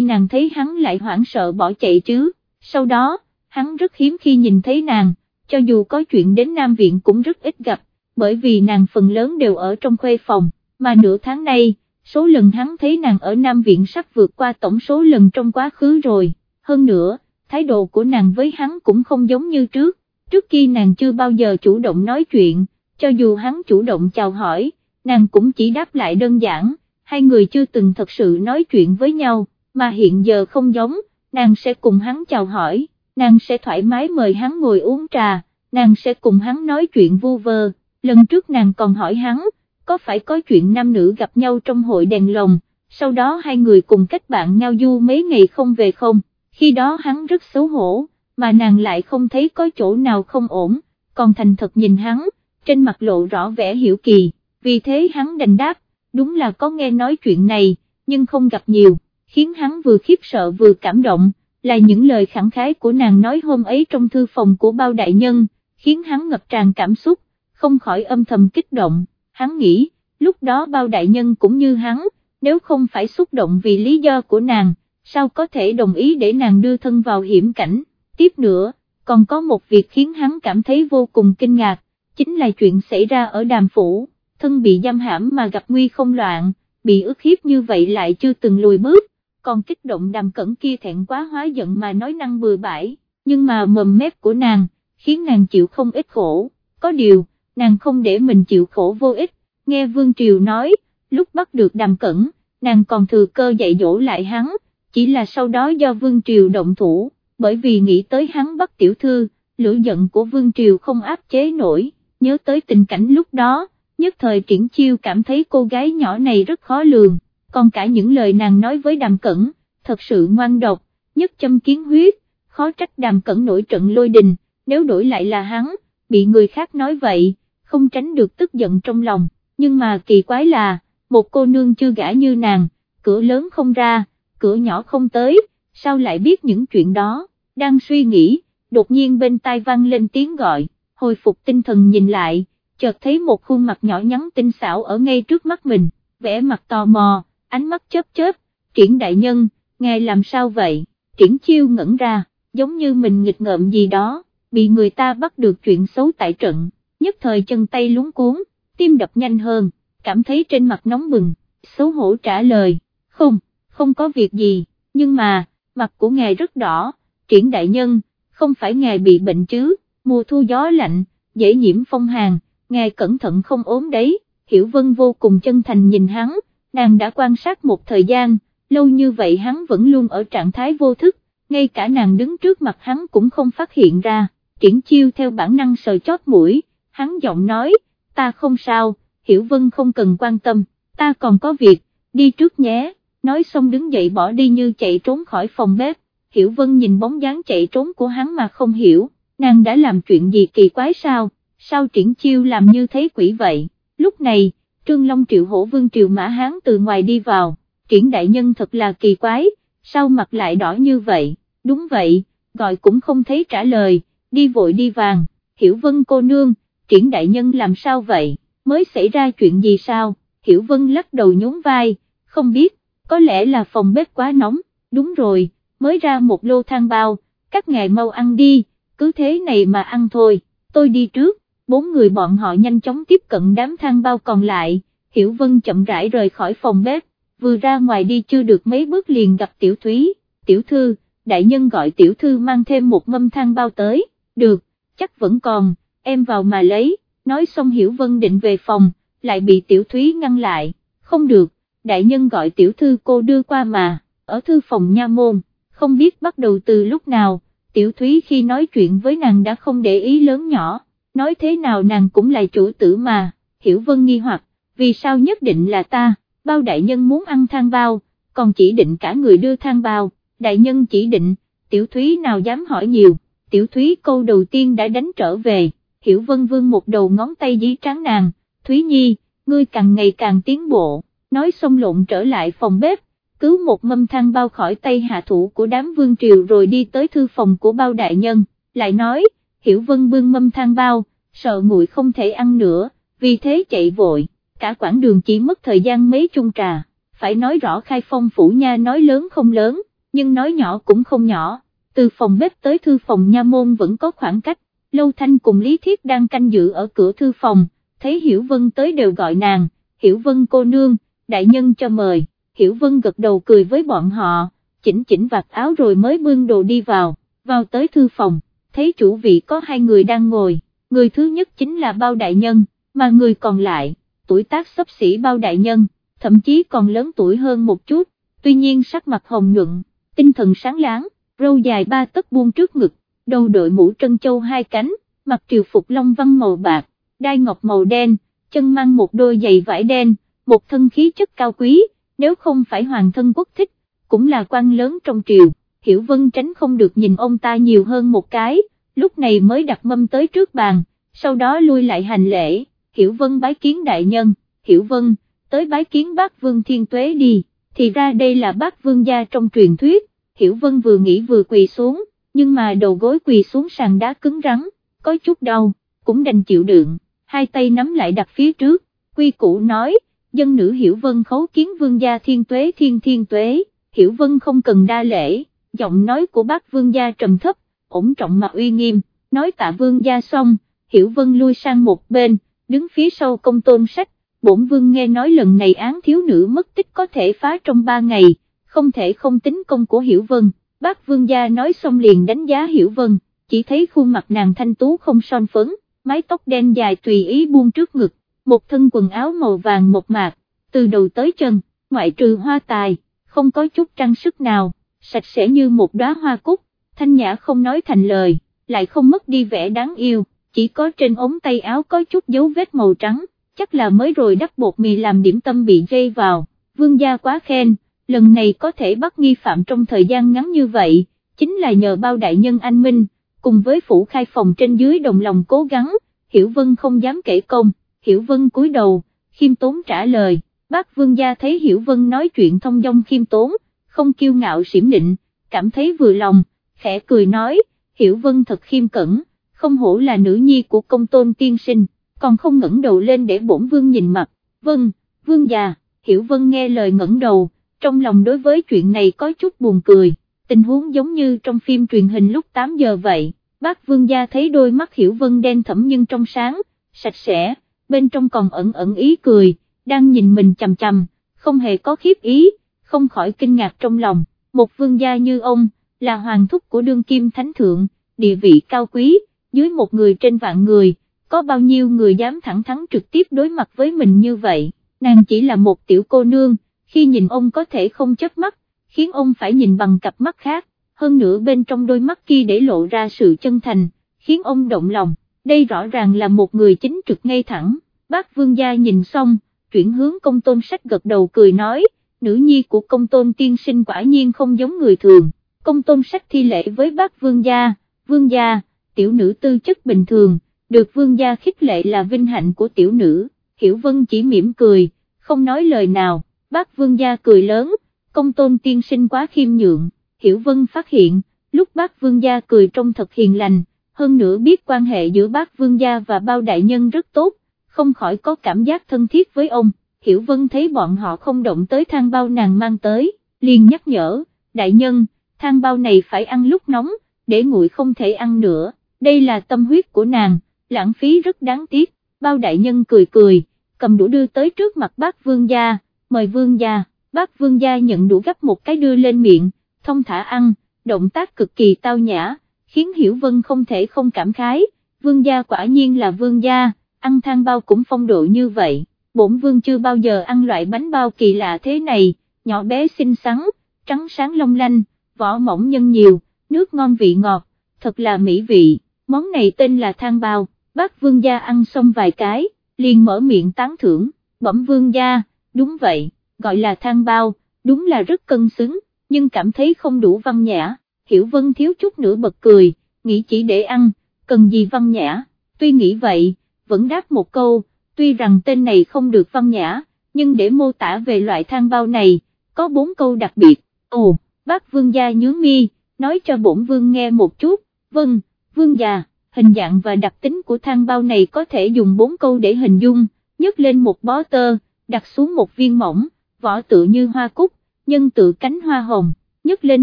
nàng thấy hắn lại hoảng sợ bỏ chạy chứ, sau đó, hắn rất hiếm khi nhìn thấy nàng, cho dù có chuyện đến Nam Viện cũng rất ít gặp, bởi vì nàng phần lớn đều ở trong khuê phòng, mà nửa tháng nay, số lần hắn thấy nàng ở Nam Viện sắp vượt qua tổng số lần trong quá khứ rồi, hơn nữa, thái độ của nàng với hắn cũng không giống như trước, trước khi nàng chưa bao giờ chủ động nói chuyện, cho dù hắn chủ động chào hỏi, nàng cũng chỉ đáp lại đơn giản, hai người chưa từng thật sự nói chuyện với nhau, mà hiện giờ không giống, nàng sẽ cùng hắn chào hỏi, nàng sẽ thoải mái mời hắn ngồi uống trà, nàng sẽ cùng hắn nói chuyện vu vơ, lần trước nàng còn hỏi hắn, có phải có chuyện nam nữ gặp nhau trong hội đèn lồng, sau đó hai người cùng kết bạn ngao du mấy ngày không về không, khi đó hắn rất xấu hổ, mà nàng lại không thấy có chỗ nào không ổn, còn thành thật nhìn hắn, trên mặt lộ rõ vẻ hiểu kỳ, vì thế hắn đành đáp, đúng là có nghe nói chuyện này, nhưng không gặp nhiều, khiến hắn vừa khiếp sợ vừa cảm động, là những lời khẳng khái của nàng nói hôm ấy trong thư phòng của bao đại nhân, khiến hắn ngập tràn cảm xúc, không khỏi âm thầm kích động, hắn nghĩ, lúc đó bao đại nhân cũng như hắn, nếu không phải xúc động vì lý do của nàng, sao có thể đồng ý để nàng đưa thân vào hiểm cảnh, tiếp nữa, còn có một việc khiến hắn cảm thấy vô cùng kinh ngạc, chính là chuyện xảy ra ở đàm phủ, thân bị giam hãm mà gặp nguy không loạn, bị ức hiếp như vậy lại chưa từng lùi bước, còn kích động đàm cẩn kia thẹn quá hóa giận mà nói năng bừa bãi, nhưng mà mầm mép của nàng, khiến nàng chịu không ít khổ, có điều, nàng không để mình chịu khổ vô ích, nghe Vương Triều nói, lúc bắt được đàm cẩn, nàng còn thừa cơ dạy dỗ lại hắn, chỉ là sau đó do Vương Triều động thủ, bởi vì nghĩ tới hắn bắt tiểu thư, lửa giận của Vương Triều không áp chế nổi, nhớ tới tình cảnh lúc đó, nhất thời triển chiêu cảm thấy cô gái nhỏ này rất khó lường, còn cả những lời nàng nói với đàm cẩn, thật sự ngoan độc, nhất châm kiến huyết, khó trách đàm cẩn nổi trận lôi đình, nếu đổi lại là hắn, bị người khác nói vậy, không tránh được tức giận trong lòng, nhưng mà kỳ quái là, một cô nương chưa gả như nàng, cửa lớn không ra, cửa nhỏ không tới, sao lại biết những chuyện đó, đang suy nghĩ, đột nhiên bên tai vang lên tiếng gọi, hồi phục tinh thần nhìn lại, chợt thấy một khuôn mặt nhỏ nhắn tinh xảo ở ngay trước mắt mình, vẽ mặt tò mò, ánh mắt chớp chớp, triển đại nhân, ngài làm sao vậy, triển chiêu ngẩn ra, giống như mình nghịch ngợm gì đó, bị người ta bắt được chuyện xấu tại trận, nhất thời chân tay lúng cuốn, tim đập nhanh hơn, cảm thấy trên mặt nóng bừng, xấu hổ trả lời, không, không có việc gì, nhưng mà, mặt của ngài rất đỏ, triển đại nhân, không phải ngài bị bệnh chứ, mùa thu gió lạnh, dễ nhiễm phong hàn, ngài cẩn thận không ốm đấy, Hiểu Vân vô cùng chân thành nhìn hắn, nàng đã quan sát một thời gian, lâu như vậy hắn vẫn luôn ở trạng thái vô thức, ngay cả nàng đứng trước mặt hắn cũng không phát hiện ra, triển chiêu theo bản năng sờ chót mũi, hắn giọng nói, ta không sao, Hiểu Vân không cần quan tâm, ta còn có việc, đi trước nhé, nói xong đứng dậy bỏ đi như chạy trốn khỏi phòng bếp, Hiểu Vân nhìn bóng dáng chạy trốn của hắn mà không hiểu, nàng đã làm chuyện gì kỳ quái sao, sao triển chiêu làm như thấy quỷ vậy, lúc này, Trương Long triệu hổ vương Triệu mã hán từ ngoài đi vào, triển đại nhân thật là kỳ quái, sao mặt lại đỏ như vậy, đúng vậy, gọi cũng không thấy trả lời, đi vội đi vàng, hiểu vân cô nương, triển đại nhân làm sao vậy, mới xảy ra chuyện gì sao, hiểu vân lắc đầu nhún vai, không biết, có lẽ là phòng bếp quá nóng, đúng rồi, mới ra một lô thang bao, các ngài mau ăn đi, cứ thế này mà ăn thôi, tôi đi trước, bốn người bọn họ nhanh chóng tiếp cận đám thang bao còn lại, Hiểu Vân chậm rãi rời khỏi phòng bếp, vừa ra ngoài đi chưa được mấy bước liền gặp Tiểu Thúy, Tiểu Thư, đại nhân gọi Tiểu Thư mang thêm một mâm thang bao tới, được, chắc vẫn còn, em vào mà lấy, nói xong Hiểu Vân định về phòng, lại bị Tiểu Thúy ngăn lại, không được, đại nhân gọi Tiểu Thư cô đưa qua mà, ở thư phòng nha môn, không biết bắt đầu từ lúc nào, Tiểu Thúy khi nói chuyện với nàng đã không để ý lớn nhỏ nói thế nào nàng cũng là chủ tử mà, hiểu vân nghi hoặc, vì sao nhất định là ta, bao đại nhân muốn ăn thang bao, còn chỉ định cả người đưa thang bao, đại nhân chỉ định, tiểu thúy nào dám hỏi nhiều, tiểu thúy câu đầu tiên đã đánh trở về, Hiểu Vân Vương một đầu ngón tay dí tráng nàng, Thúy Nhi, ngươi càng ngày càng tiến bộ, nói xong lộn trở lại phòng bếp, cứu một mâm than bao khỏi tay hạ thủ của đám vương triều rồi đi tới thư phòng của bao đại nhân, lại nói, Hiểu Vân bưng mâm than bao, sợ nguội không thể ăn nữa, vì thế chạy vội, cả quãng đường chỉ mất thời gian mấy chung trà, phải nói rõ khai phong phủ nha nói lớn không lớn, nhưng nói nhỏ cũng không nhỏ, từ phòng bếp tới thư phòng nha môn vẫn có khoảng cách, Lâu Thanh cùng Lý Thiết đang canh giữ ở cửa thư phòng, thấy Hiểu Vân tới đều gọi nàng, Hiểu Vân cô nương, đại nhân cho mời, Hiểu Vân gật đầu cười với bọn họ, chỉnh chỉnh vạt áo rồi mới bưng đồ đi vào, vào tới thư phòng, thấy chủ vị có hai người đang ngồi, người thứ nhất chính là bao đại nhân, mà người còn lại, tuổi tác xấp xỉ bao đại nhân, thậm chí còn lớn tuổi hơn một chút, tuy nhiên sắc mặt hồng nhuận, tinh thần sáng láng, râu dài ba tấc buông trước ngực, đầu đội mũ trân châu hai cánh, mặc triều phục long văn màu bạc, đai ngọc màu đen, chân mang một đôi giày vải đen, một thân khí chất cao quý, nếu không phải hoàng thân quốc thích, cũng là quan lớn trong triều, Hiểu Vân tránh không được nhìn ông ta nhiều hơn một cái, lúc này mới đặt mâm tới trước bàn, sau đó lui lại hành lễ, Hiểu Vân bái kiến đại nhân, Hiểu Vân, tới bái kiến bác Vương Thiên Tuế đi, thì ra đây là bác Vương gia trong truyền thuyết, Hiểu Vân vừa nghĩ vừa quỳ xuống, nhưng mà đầu gối quỳ xuống sàn đá cứng rắn, có chút đau, cũng đành chịu đựng, hai tay nắm lại đặt phía trước, quy củ nói, dân nữ Hiểu Vân khấu kiến vương gia thiên tuế thiên thiên tuế, Hiểu Vân không cần đa lễ, giọng nói của bác vương gia trầm thấp, ổn trọng mà uy nghiêm, nói tạ vương gia xong, Hiểu Vân lui sang một bên, đứng phía sau công tôn sách, bổn vương nghe nói lần này án thiếu nữ mất tích có thể phá trong ba ngày, không thể không tính công của Hiểu Vân, bác vương gia nói xong liền đánh giá Hiểu Vân, chỉ thấy khuôn mặt nàng thanh tú không son phấn, mái tóc đen dài tùy ý buông trước ngực, một thân quần áo màu vàng một mạc, từ đầu tới chân, ngoại trừ hoa tài, không có chút trang sức nào, sạch sẽ như một đóa hoa cúc, thanh nhã không nói thành lời, lại không mất đi vẻ đáng yêu, chỉ có trên ống tay áo có chút dấu vết màu trắng, chắc là mới rồi đắp bột mì làm điểm tâm bị dây vào, vương gia quá khen, lần này có thể bắt nghi phạm trong thời gian ngắn như vậy, chính là nhờ bao đại nhân anh minh, cùng với phủ khai phòng trên dưới đồng lòng cố gắng, Hiểu Vân không dám kể công, Hiểu Vân cúi đầu, khiêm tốn trả lời, bác vương gia thấy Hiểu Vân nói chuyện thông dong khiêm tốn, không kiêu ngạo xỉm định, cảm thấy vừa lòng, khẽ cười nói, Hiểu Vân thật khiêm cẩn, không hổ là nữ nhi của công tôn tiên sinh, còn không ngẩng đầu lên để bổn vương nhìn mặt, vâng, vương già, Hiểu Vân nghe lời ngẩng đầu, trong lòng đối với chuyện này có chút buồn cười, tình huống giống như trong phim truyền hình lúc 8 giờ vậy, bác vương gia thấy đôi mắt Hiểu Vân đen thẫm nhưng trong sáng, sạch sẽ, bên trong còn ẩn ẩn ý cười, đang nhìn mình chầm chầm, không hề có khiếp ý, không khỏi kinh ngạc trong lòng, một vương gia như ông, là hoàng thúc của đương kim thánh thượng, địa vị cao quý, dưới một người trên vạn người, có bao nhiêu người dám thẳng thắn trực tiếp đối mặt với mình như vậy, nàng chỉ là một tiểu cô nương, khi nhìn ông có thể không chớp mắt, khiến ông phải nhìn bằng cặp mắt khác, hơn nữa bên trong đôi mắt kia để lộ ra sự chân thành, khiến ông động lòng, đây rõ ràng là một người chính trực ngay thẳng, bác vương gia nhìn xong, chuyển hướng công tôn sách gật đầu cười nói, nữ nhi của công tôn tiên sinh quả nhiên không giống người thường, công tôn sách thi lễ với bác vương gia, vương gia, tiểu nữ tư chất bình thường, được vương gia khích lệ là vinh hạnh của tiểu nữ, hiểu vân chỉ mỉm cười, không nói lời nào, bác vương gia cười lớn, công tôn tiên sinh quá khiêm nhượng, hiểu vân phát hiện, lúc bác vương gia cười trông thật hiền lành, hơn nữa biết quan hệ giữa bác vương gia và bao đại nhân rất tốt, không khỏi có cảm giác thân thiết với ông, hiểu vân thấy bọn họ không động tới thang bao nàng mang tới, liền nhắc nhở, đại nhân, thang bao này phải ăn lúc nóng, để nguội không thể ăn nữa, đây là tâm huyết của nàng, lãng phí rất đáng tiếc, bao đại nhân cười cười, cầm đũa đưa tới trước mặt bác vương gia, mời vương gia, bác vương gia nhận đũa gấp một cái đưa lên miệng, thông thả ăn, động tác cực kỳ tao nhã, khiến Hiểu Vân không thể không cảm khái, vương gia quả nhiên là vương gia, ăn thang bao cũng phong độ như vậy, bổn vương chưa bao giờ ăn loại bánh bao kỳ lạ thế này, nhỏ bé xinh xắn, trắng sáng long lanh, vỏ mỏng nhân nhiều, nước ngon vị ngọt, thật là mỹ vị, món này tên là thang bao, bác vương gia ăn xong vài cái, liền mở miệng tán thưởng, bẩm vương gia, đúng vậy, gọi là thang bao, đúng là rất cân xứng, nhưng cảm thấy không đủ văn nhã, hiểu vân thiếu chút nữa bật cười, nghĩ chỉ để ăn, cần gì văn nhã, tuy nghĩ vậy, vẫn đáp một câu, tuy rằng tên này không được văn nhã, nhưng để mô tả về loại than bao này, có bốn câu đặc biệt, ồ, bác vương gia nhướng mi, nói cho bổn vương nghe một chút, vâng, vương già, hình dạng và đặc tính của than bao này có thể dùng bốn câu để hình dung, nhấc lên một bó tơ, đặt xuống một viên mỏng, vỏ tự như hoa cúc, nhân tự cánh hoa hồng, nhấc lên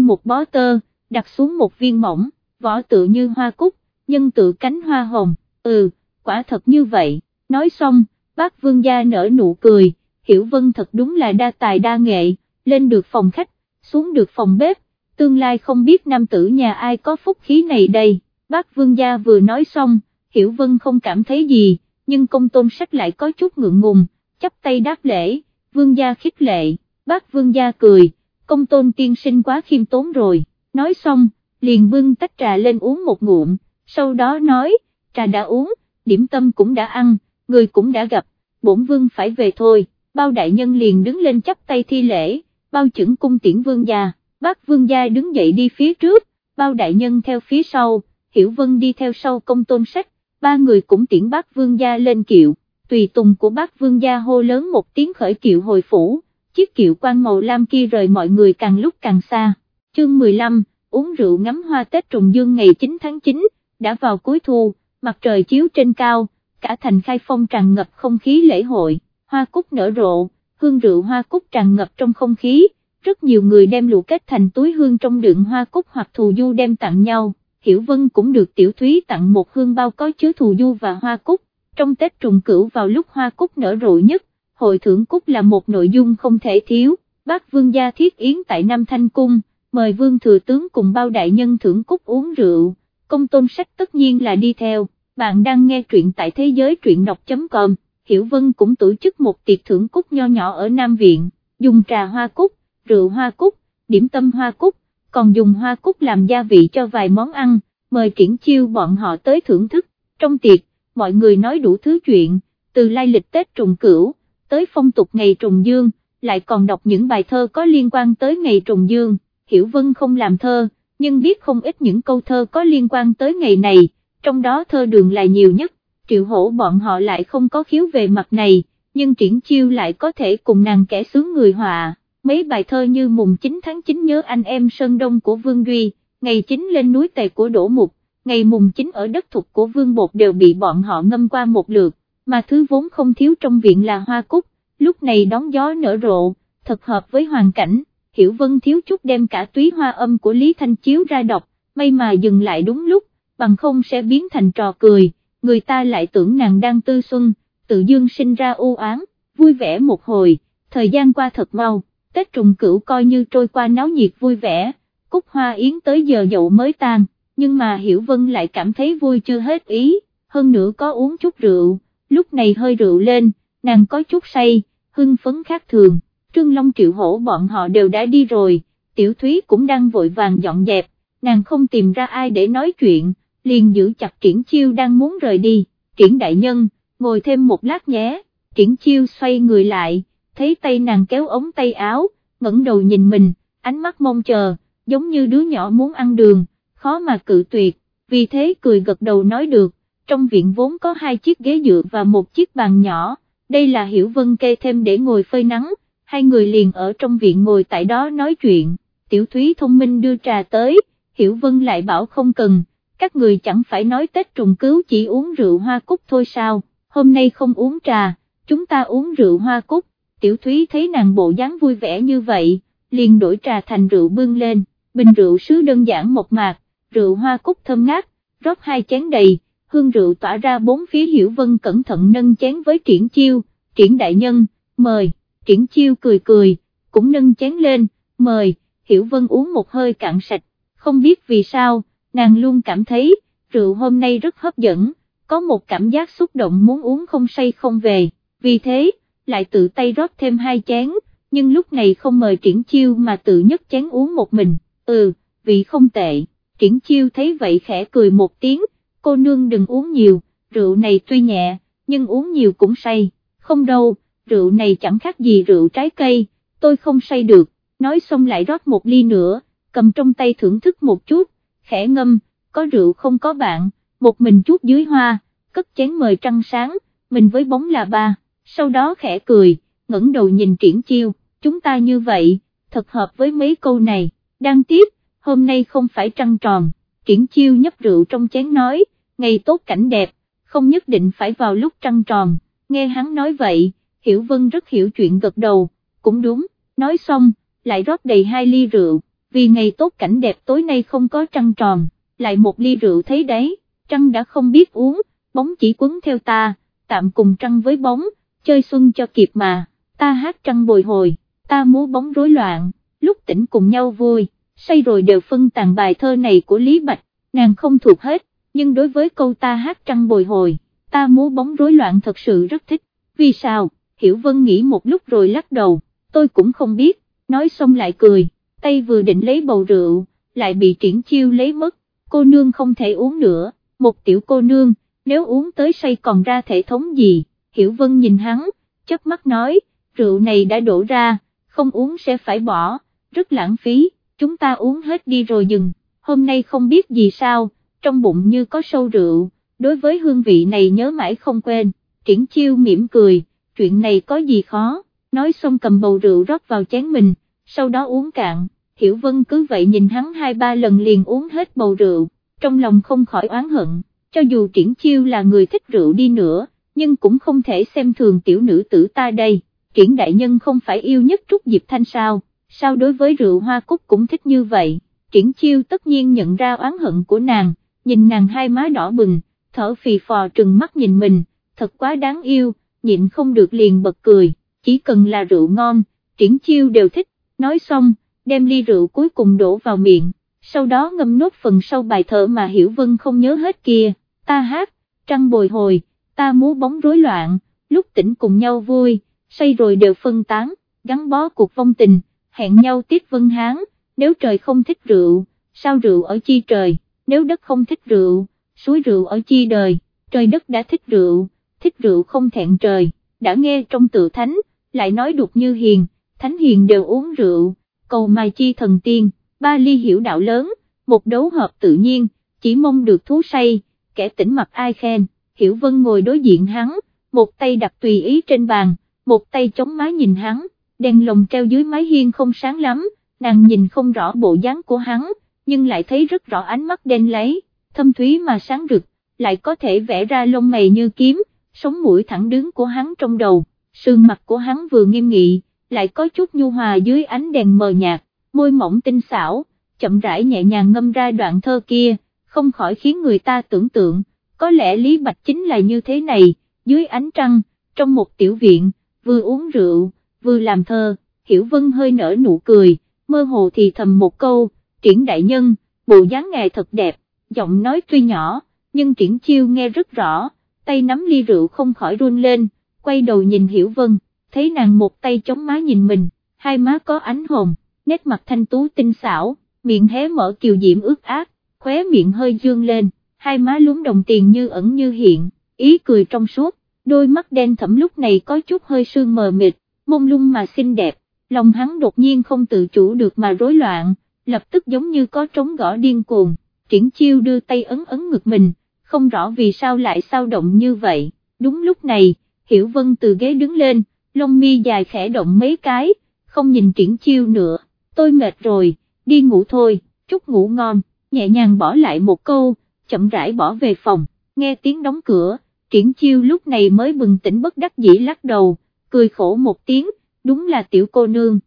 một bó tơ, đặt xuống một viên mỏng, vỏ tự như hoa cúc, nhân tự cánh hoa hồng, ừ, quả thật như vậy, nói xong, bác vương gia nở nụ cười, hiểu vân thật đúng là đa tài đa nghệ, lên được phòng khách, xuống được phòng bếp, tương lai không biết nam tử nhà ai có phúc khí này đây, bác vương gia vừa nói xong, hiểu vân không cảm thấy gì, nhưng công tôn sách lại có chút ngượng ngùng, chắp tay đáp lễ, vương gia khích lệ, bác vương gia cười, công tôn tiên sinh quá khiêm tốn rồi, nói xong, liền bưng tách trà lên uống một ngụm, sau đó nói, trà đã uống, điểm tâm cũng đã ăn, người cũng đã gặp, bổn vương phải về thôi, bao đại nhân liền đứng lên chắp tay thi lễ, bao chững cung tiễn vương gia, bác vương gia đứng dậy đi phía trước, bao đại nhân theo phía sau, hiểu vân đi theo sau công tôn sách, ba người cũng tiễn bác vương gia lên kiệu, tùy tùng của bác vương gia hô lớn một tiếng khởi kiệu hồi phủ, chiếc kiệu quan màu lam kia rời mọi người càng lúc càng xa, chương 15, uống rượu ngắm hoa Tết trùng dương ngày 9 tháng 9, đã vào cuối thu, mặt trời chiếu trên cao, cả thành khai phong tràn ngập không khí lễ hội, hoa cúc nở rộ, hương rượu hoa cúc tràn ngập trong không khí, rất nhiều người đem lụa kết thành túi hương trong đựng hoa cúc hoặc thù du đem tặng nhau, Hiểu Vân cũng được Tiểu Thúy tặng một hương bao có chứa thù du và hoa cúc, trong Tết trùng cửu vào lúc hoa cúc nở rộ nhất, hội thưởng cúc là một nội dung không thể thiếu, bác vương gia thiết yến tại Nam Thanh Cung, mời vương thừa tướng cùng bao đại nhân thưởng cúc uống rượu, công tôn sách tất nhiên là đi theo, bạn đang nghe truyện tại thế giới truyện đọc.com, Hiểu Vân cũng tổ chức một tiệc thưởng cúc nho nhỏ ở Nam Viện, dùng trà hoa cúc, rượu hoa cúc, điểm tâm hoa cúc, còn dùng hoa cúc làm gia vị cho vài món ăn, mời triển chiêu bọn họ tới thưởng thức, trong tiệc, mọi người nói đủ thứ chuyện, từ lai lịch Tết trùng cửu, tới phong tục ngày trùng dương, lại còn đọc những bài thơ có liên quan tới ngày trùng dương, Hiểu Vân không làm thơ, nhưng biết không ít những câu thơ có liên quan tới ngày này, trong đó thơ đường là nhiều nhất, triệu hổ bọn họ lại không có khiếu về mặt này, nhưng triển chiêu lại có thể cùng nàng kẻ sướng người họa. Mấy bài thơ như mùng 9 tháng 9 nhớ anh em Sơn Đông của Vương Duy, ngày 9 lên núi Tề của Đỗ Mục, ngày mùng 9 ở đất thục của Vương Bột đều bị bọn họ ngâm qua một lượt, mà thứ vốn không thiếu trong viện là hoa cúc, lúc này đón gió nở rộ, thật hợp với hoàn cảnh, Hiểu Vân thiếu chút đem cả túy hoa âm của Lý Thanh Chiếu ra đọc, may mà dừng lại đúng lúc, bằng không sẽ biến thành trò cười, người ta lại tưởng nàng đang tư xuân, tự dương sinh ra u án, vui vẻ một hồi, thời gian qua thật mau. Tết trùng cửu coi như trôi qua náo nhiệt vui vẻ, cúc hoa yến tới giờ dậu mới tan, nhưng mà Hiểu Vân lại cảm thấy vui chưa hết ý, hơn nữa có uống chút rượu, lúc này hơi rượu lên, nàng có chút say, hưng phấn khác thường, Trương Long Triệu Hổ bọn họ đều đã đi rồi, Tiểu Thúy cũng đang vội vàng dọn dẹp, nàng không tìm ra ai để nói chuyện, liền giữ chặt Triển Chiêu đang muốn rời đi, Triển Đại Nhân, ngồi thêm một lát nhé, Triển Chiêu xoay người lại, thấy tay nàng kéo ống tay áo, ngẩng đầu nhìn mình, ánh mắt mong chờ, giống như đứa nhỏ muốn ăn đường, khó mà cự tuyệt, vì thế cười gật đầu nói được, trong viện vốn có hai chiếc ghế dựa và một chiếc bàn nhỏ, đây là Hiểu Vân kê thêm để ngồi phơi nắng, hai người liền ở trong viện ngồi tại đó nói chuyện, Tiểu Thúy thông minh đưa trà tới, Hiểu Vân lại bảo không cần, các người chẳng phải nói Tết trùng cứu chỉ uống rượu hoa cúc thôi sao, hôm nay không uống trà, chúng ta uống rượu hoa cúc, tiểu thúy thấy nàng bộ dáng vui vẻ như vậy, liền đổi trà thành rượu bưng lên, bình rượu sứ đơn giản một mạc, rượu hoa cúc thơm ngát, rót hai chén đầy, hương rượu tỏa ra bốn phía hiểu vân cẩn thận nâng chén với triển chiêu, triển đại nhân, mời, triển chiêu cười cười, cũng nâng chén lên, mời, hiểu vân uống một hơi cạn sạch, không biết vì sao, nàng luôn cảm thấy, rượu hôm nay rất hấp dẫn, có một cảm giác xúc động muốn uống không say không về, vì thế, lại tự tay rót thêm hai chén, nhưng lúc này không mời triển chiêu mà tự nhất chén uống một mình, ừ, vị không tệ, triển chiêu thấy vậy khẽ cười một tiếng, cô nương đừng uống nhiều, rượu này tuy nhẹ, nhưng uống nhiều cũng say, không đâu, rượu này chẳng khác gì rượu trái cây, tôi không say được, nói xong lại rót một ly nữa, cầm trong tay thưởng thức một chút, khẽ ngâm, có rượu không có bạn, một mình chút dưới hoa, cất chén mời trăng sáng, mình với bóng là ba, sau đó khẽ cười, ngẩng đầu nhìn triển chiêu, chúng ta như vậy, thật hợp với mấy câu này, đang tiếp, hôm nay không phải trăng tròn, triển chiêu nhấp rượu trong chén nói, ngày tốt cảnh đẹp, không nhất định phải vào lúc trăng tròn, nghe hắn nói vậy, Hiểu Vân rất hiểu chuyện gật đầu, cũng đúng, nói xong, lại rót đầy hai ly rượu, vì ngày tốt cảnh đẹp tối nay không có trăng tròn, lại một ly rượu thấy đấy, trăng đã không biết uống, bóng chỉ quấn theo ta, tạm cùng trăng với bóng, chơi xuân cho kịp mà, ta hát trăng bồi hồi, ta múa bóng rối loạn, lúc tỉnh cùng nhau vui, say rồi đều phân tàn bài thơ này của Lý Bạch, nàng không thuộc hết, nhưng đối với câu ta hát trăng bồi hồi, ta múa bóng rối loạn thật sự rất thích, vì sao, Hiểu Vân nghĩ một lúc rồi lắc đầu, tôi cũng không biết, nói xong lại cười, tay vừa định lấy bầu rượu, lại bị triển chiêu lấy mất, cô nương không thể uống nữa, một tiểu cô nương, nếu uống tới say còn ra thể thống gì, Hiểu Vân nhìn hắn, chớp mắt nói, rượu này đã đổ ra, không uống sẽ phải bỏ, rất lãng phí, chúng ta uống hết đi rồi dừng, hôm nay không biết gì sao, trong bụng như có sâu rượu, đối với hương vị này nhớ mãi không quên, triển chiêu mỉm cười, chuyện này có gì khó, nói xong cầm bầu rượu rót vào chén mình, sau đó uống cạn, Hiểu Vân cứ vậy nhìn hắn hai ba lần liền uống hết bầu rượu, trong lòng không khỏi oán hận, cho dù triển chiêu là người thích rượu đi nữa, nhưng cũng không thể xem thường tiểu nữ tử ta đây, triển đại nhân không phải yêu nhất Trúc Diệp Thanh sao, sao đối với rượu hoa cúc cũng thích như vậy, triển chiêu tất nhiên nhận ra oán hận của nàng, nhìn nàng hai má đỏ bừng, thở phì phò trừng mắt nhìn mình, thật quá đáng yêu, nhịn không được liền bật cười, chỉ cần là rượu ngon, triển chiêu đều thích, nói xong, đem ly rượu cuối cùng đổ vào miệng, sau đó ngâm nốt phần sau bài thơ mà Hiểu Vân không nhớ hết kia, ta hát, trăng bồi hồi, ta múa bóng rối loạn, lúc tỉnh cùng nhau vui, say rồi đều phân tán, gắn bó cuộc vong tình, hẹn nhau tiết vân hán, nếu trời không thích rượu, sao rượu ở chi trời, nếu đất không thích rượu, suối rượu ở chi đời, trời đất đã thích rượu, thích rượu không thẹn trời, đã nghe trong tự thánh, lại nói đục như hiền, thánh hiền đều uống rượu, cầu mai chi thần tiên, ba ly hiểu đạo lớn, một đấu hợp tự nhiên, chỉ mong được thú say, kẻ tỉnh mặt ai khen, hiểu vân ngồi đối diện hắn, một tay đặt tùy ý trên bàn, một tay chống mái nhìn hắn, đèn lồng treo dưới mái hiên không sáng lắm, nàng nhìn không rõ bộ dáng của hắn, nhưng lại thấy rất rõ ánh mắt đen lấy, thâm thúy mà sáng rực, lại có thể vẽ ra lông mày như kiếm, sống mũi thẳng đứng của hắn trong đầu, sương mặt của hắn vừa nghiêm nghị, lại có chút nhu hòa dưới ánh đèn mờ nhạt, môi mỏng tinh xảo, chậm rãi nhẹ nhàng ngâm ra đoạn thơ kia, không khỏi khiến người ta tưởng tượng, có lẽ Lý Bạch chính là như thế này, dưới ánh trăng, trong một tiểu viện, vừa uống rượu, vừa làm thơ, Hiểu Vân hơi nở nụ cười, mơ hồ thì thầm một câu, triển đại nhân, bộ dáng ngài thật đẹp, giọng nói tuy nhỏ, nhưng triển chiêu nghe rất rõ, tay nắm ly rượu không khỏi run lên, quay đầu nhìn Hiểu Vân, thấy nàng một tay chống má nhìn mình, hai má có ánh hồng, nét mặt thanh tú tinh xảo, miệng hé mở kiều diễm ướt át, khóe miệng hơi dương lên, hai má lúm đồng tiền như ẩn như hiện, ý cười trong suốt, đôi mắt đen thẫm lúc này có chút hơi sương mờ mịt, mông lung mà xinh đẹp, lòng hắn đột nhiên không tự chủ được mà rối loạn, lập tức giống như có trống gõ điên cuồng, triển chiêu đưa tay ấn ấn ngực mình, không rõ vì sao lại sao động như vậy, đúng lúc này, Hiểu Vân từ ghế đứng lên, lông mi dài khẽ động mấy cái, không nhìn triển chiêu nữa, tôi mệt rồi, đi ngủ thôi, chúc ngủ ngon, nhẹ nhàng bỏ lại một câu, chậm rãi bỏ về phòng, nghe tiếng đóng cửa, triển chiêu lúc này mới bừng tỉnh bất đắc dĩ lắc đầu, cười khổ một tiếng, đúng là tiểu cô nương,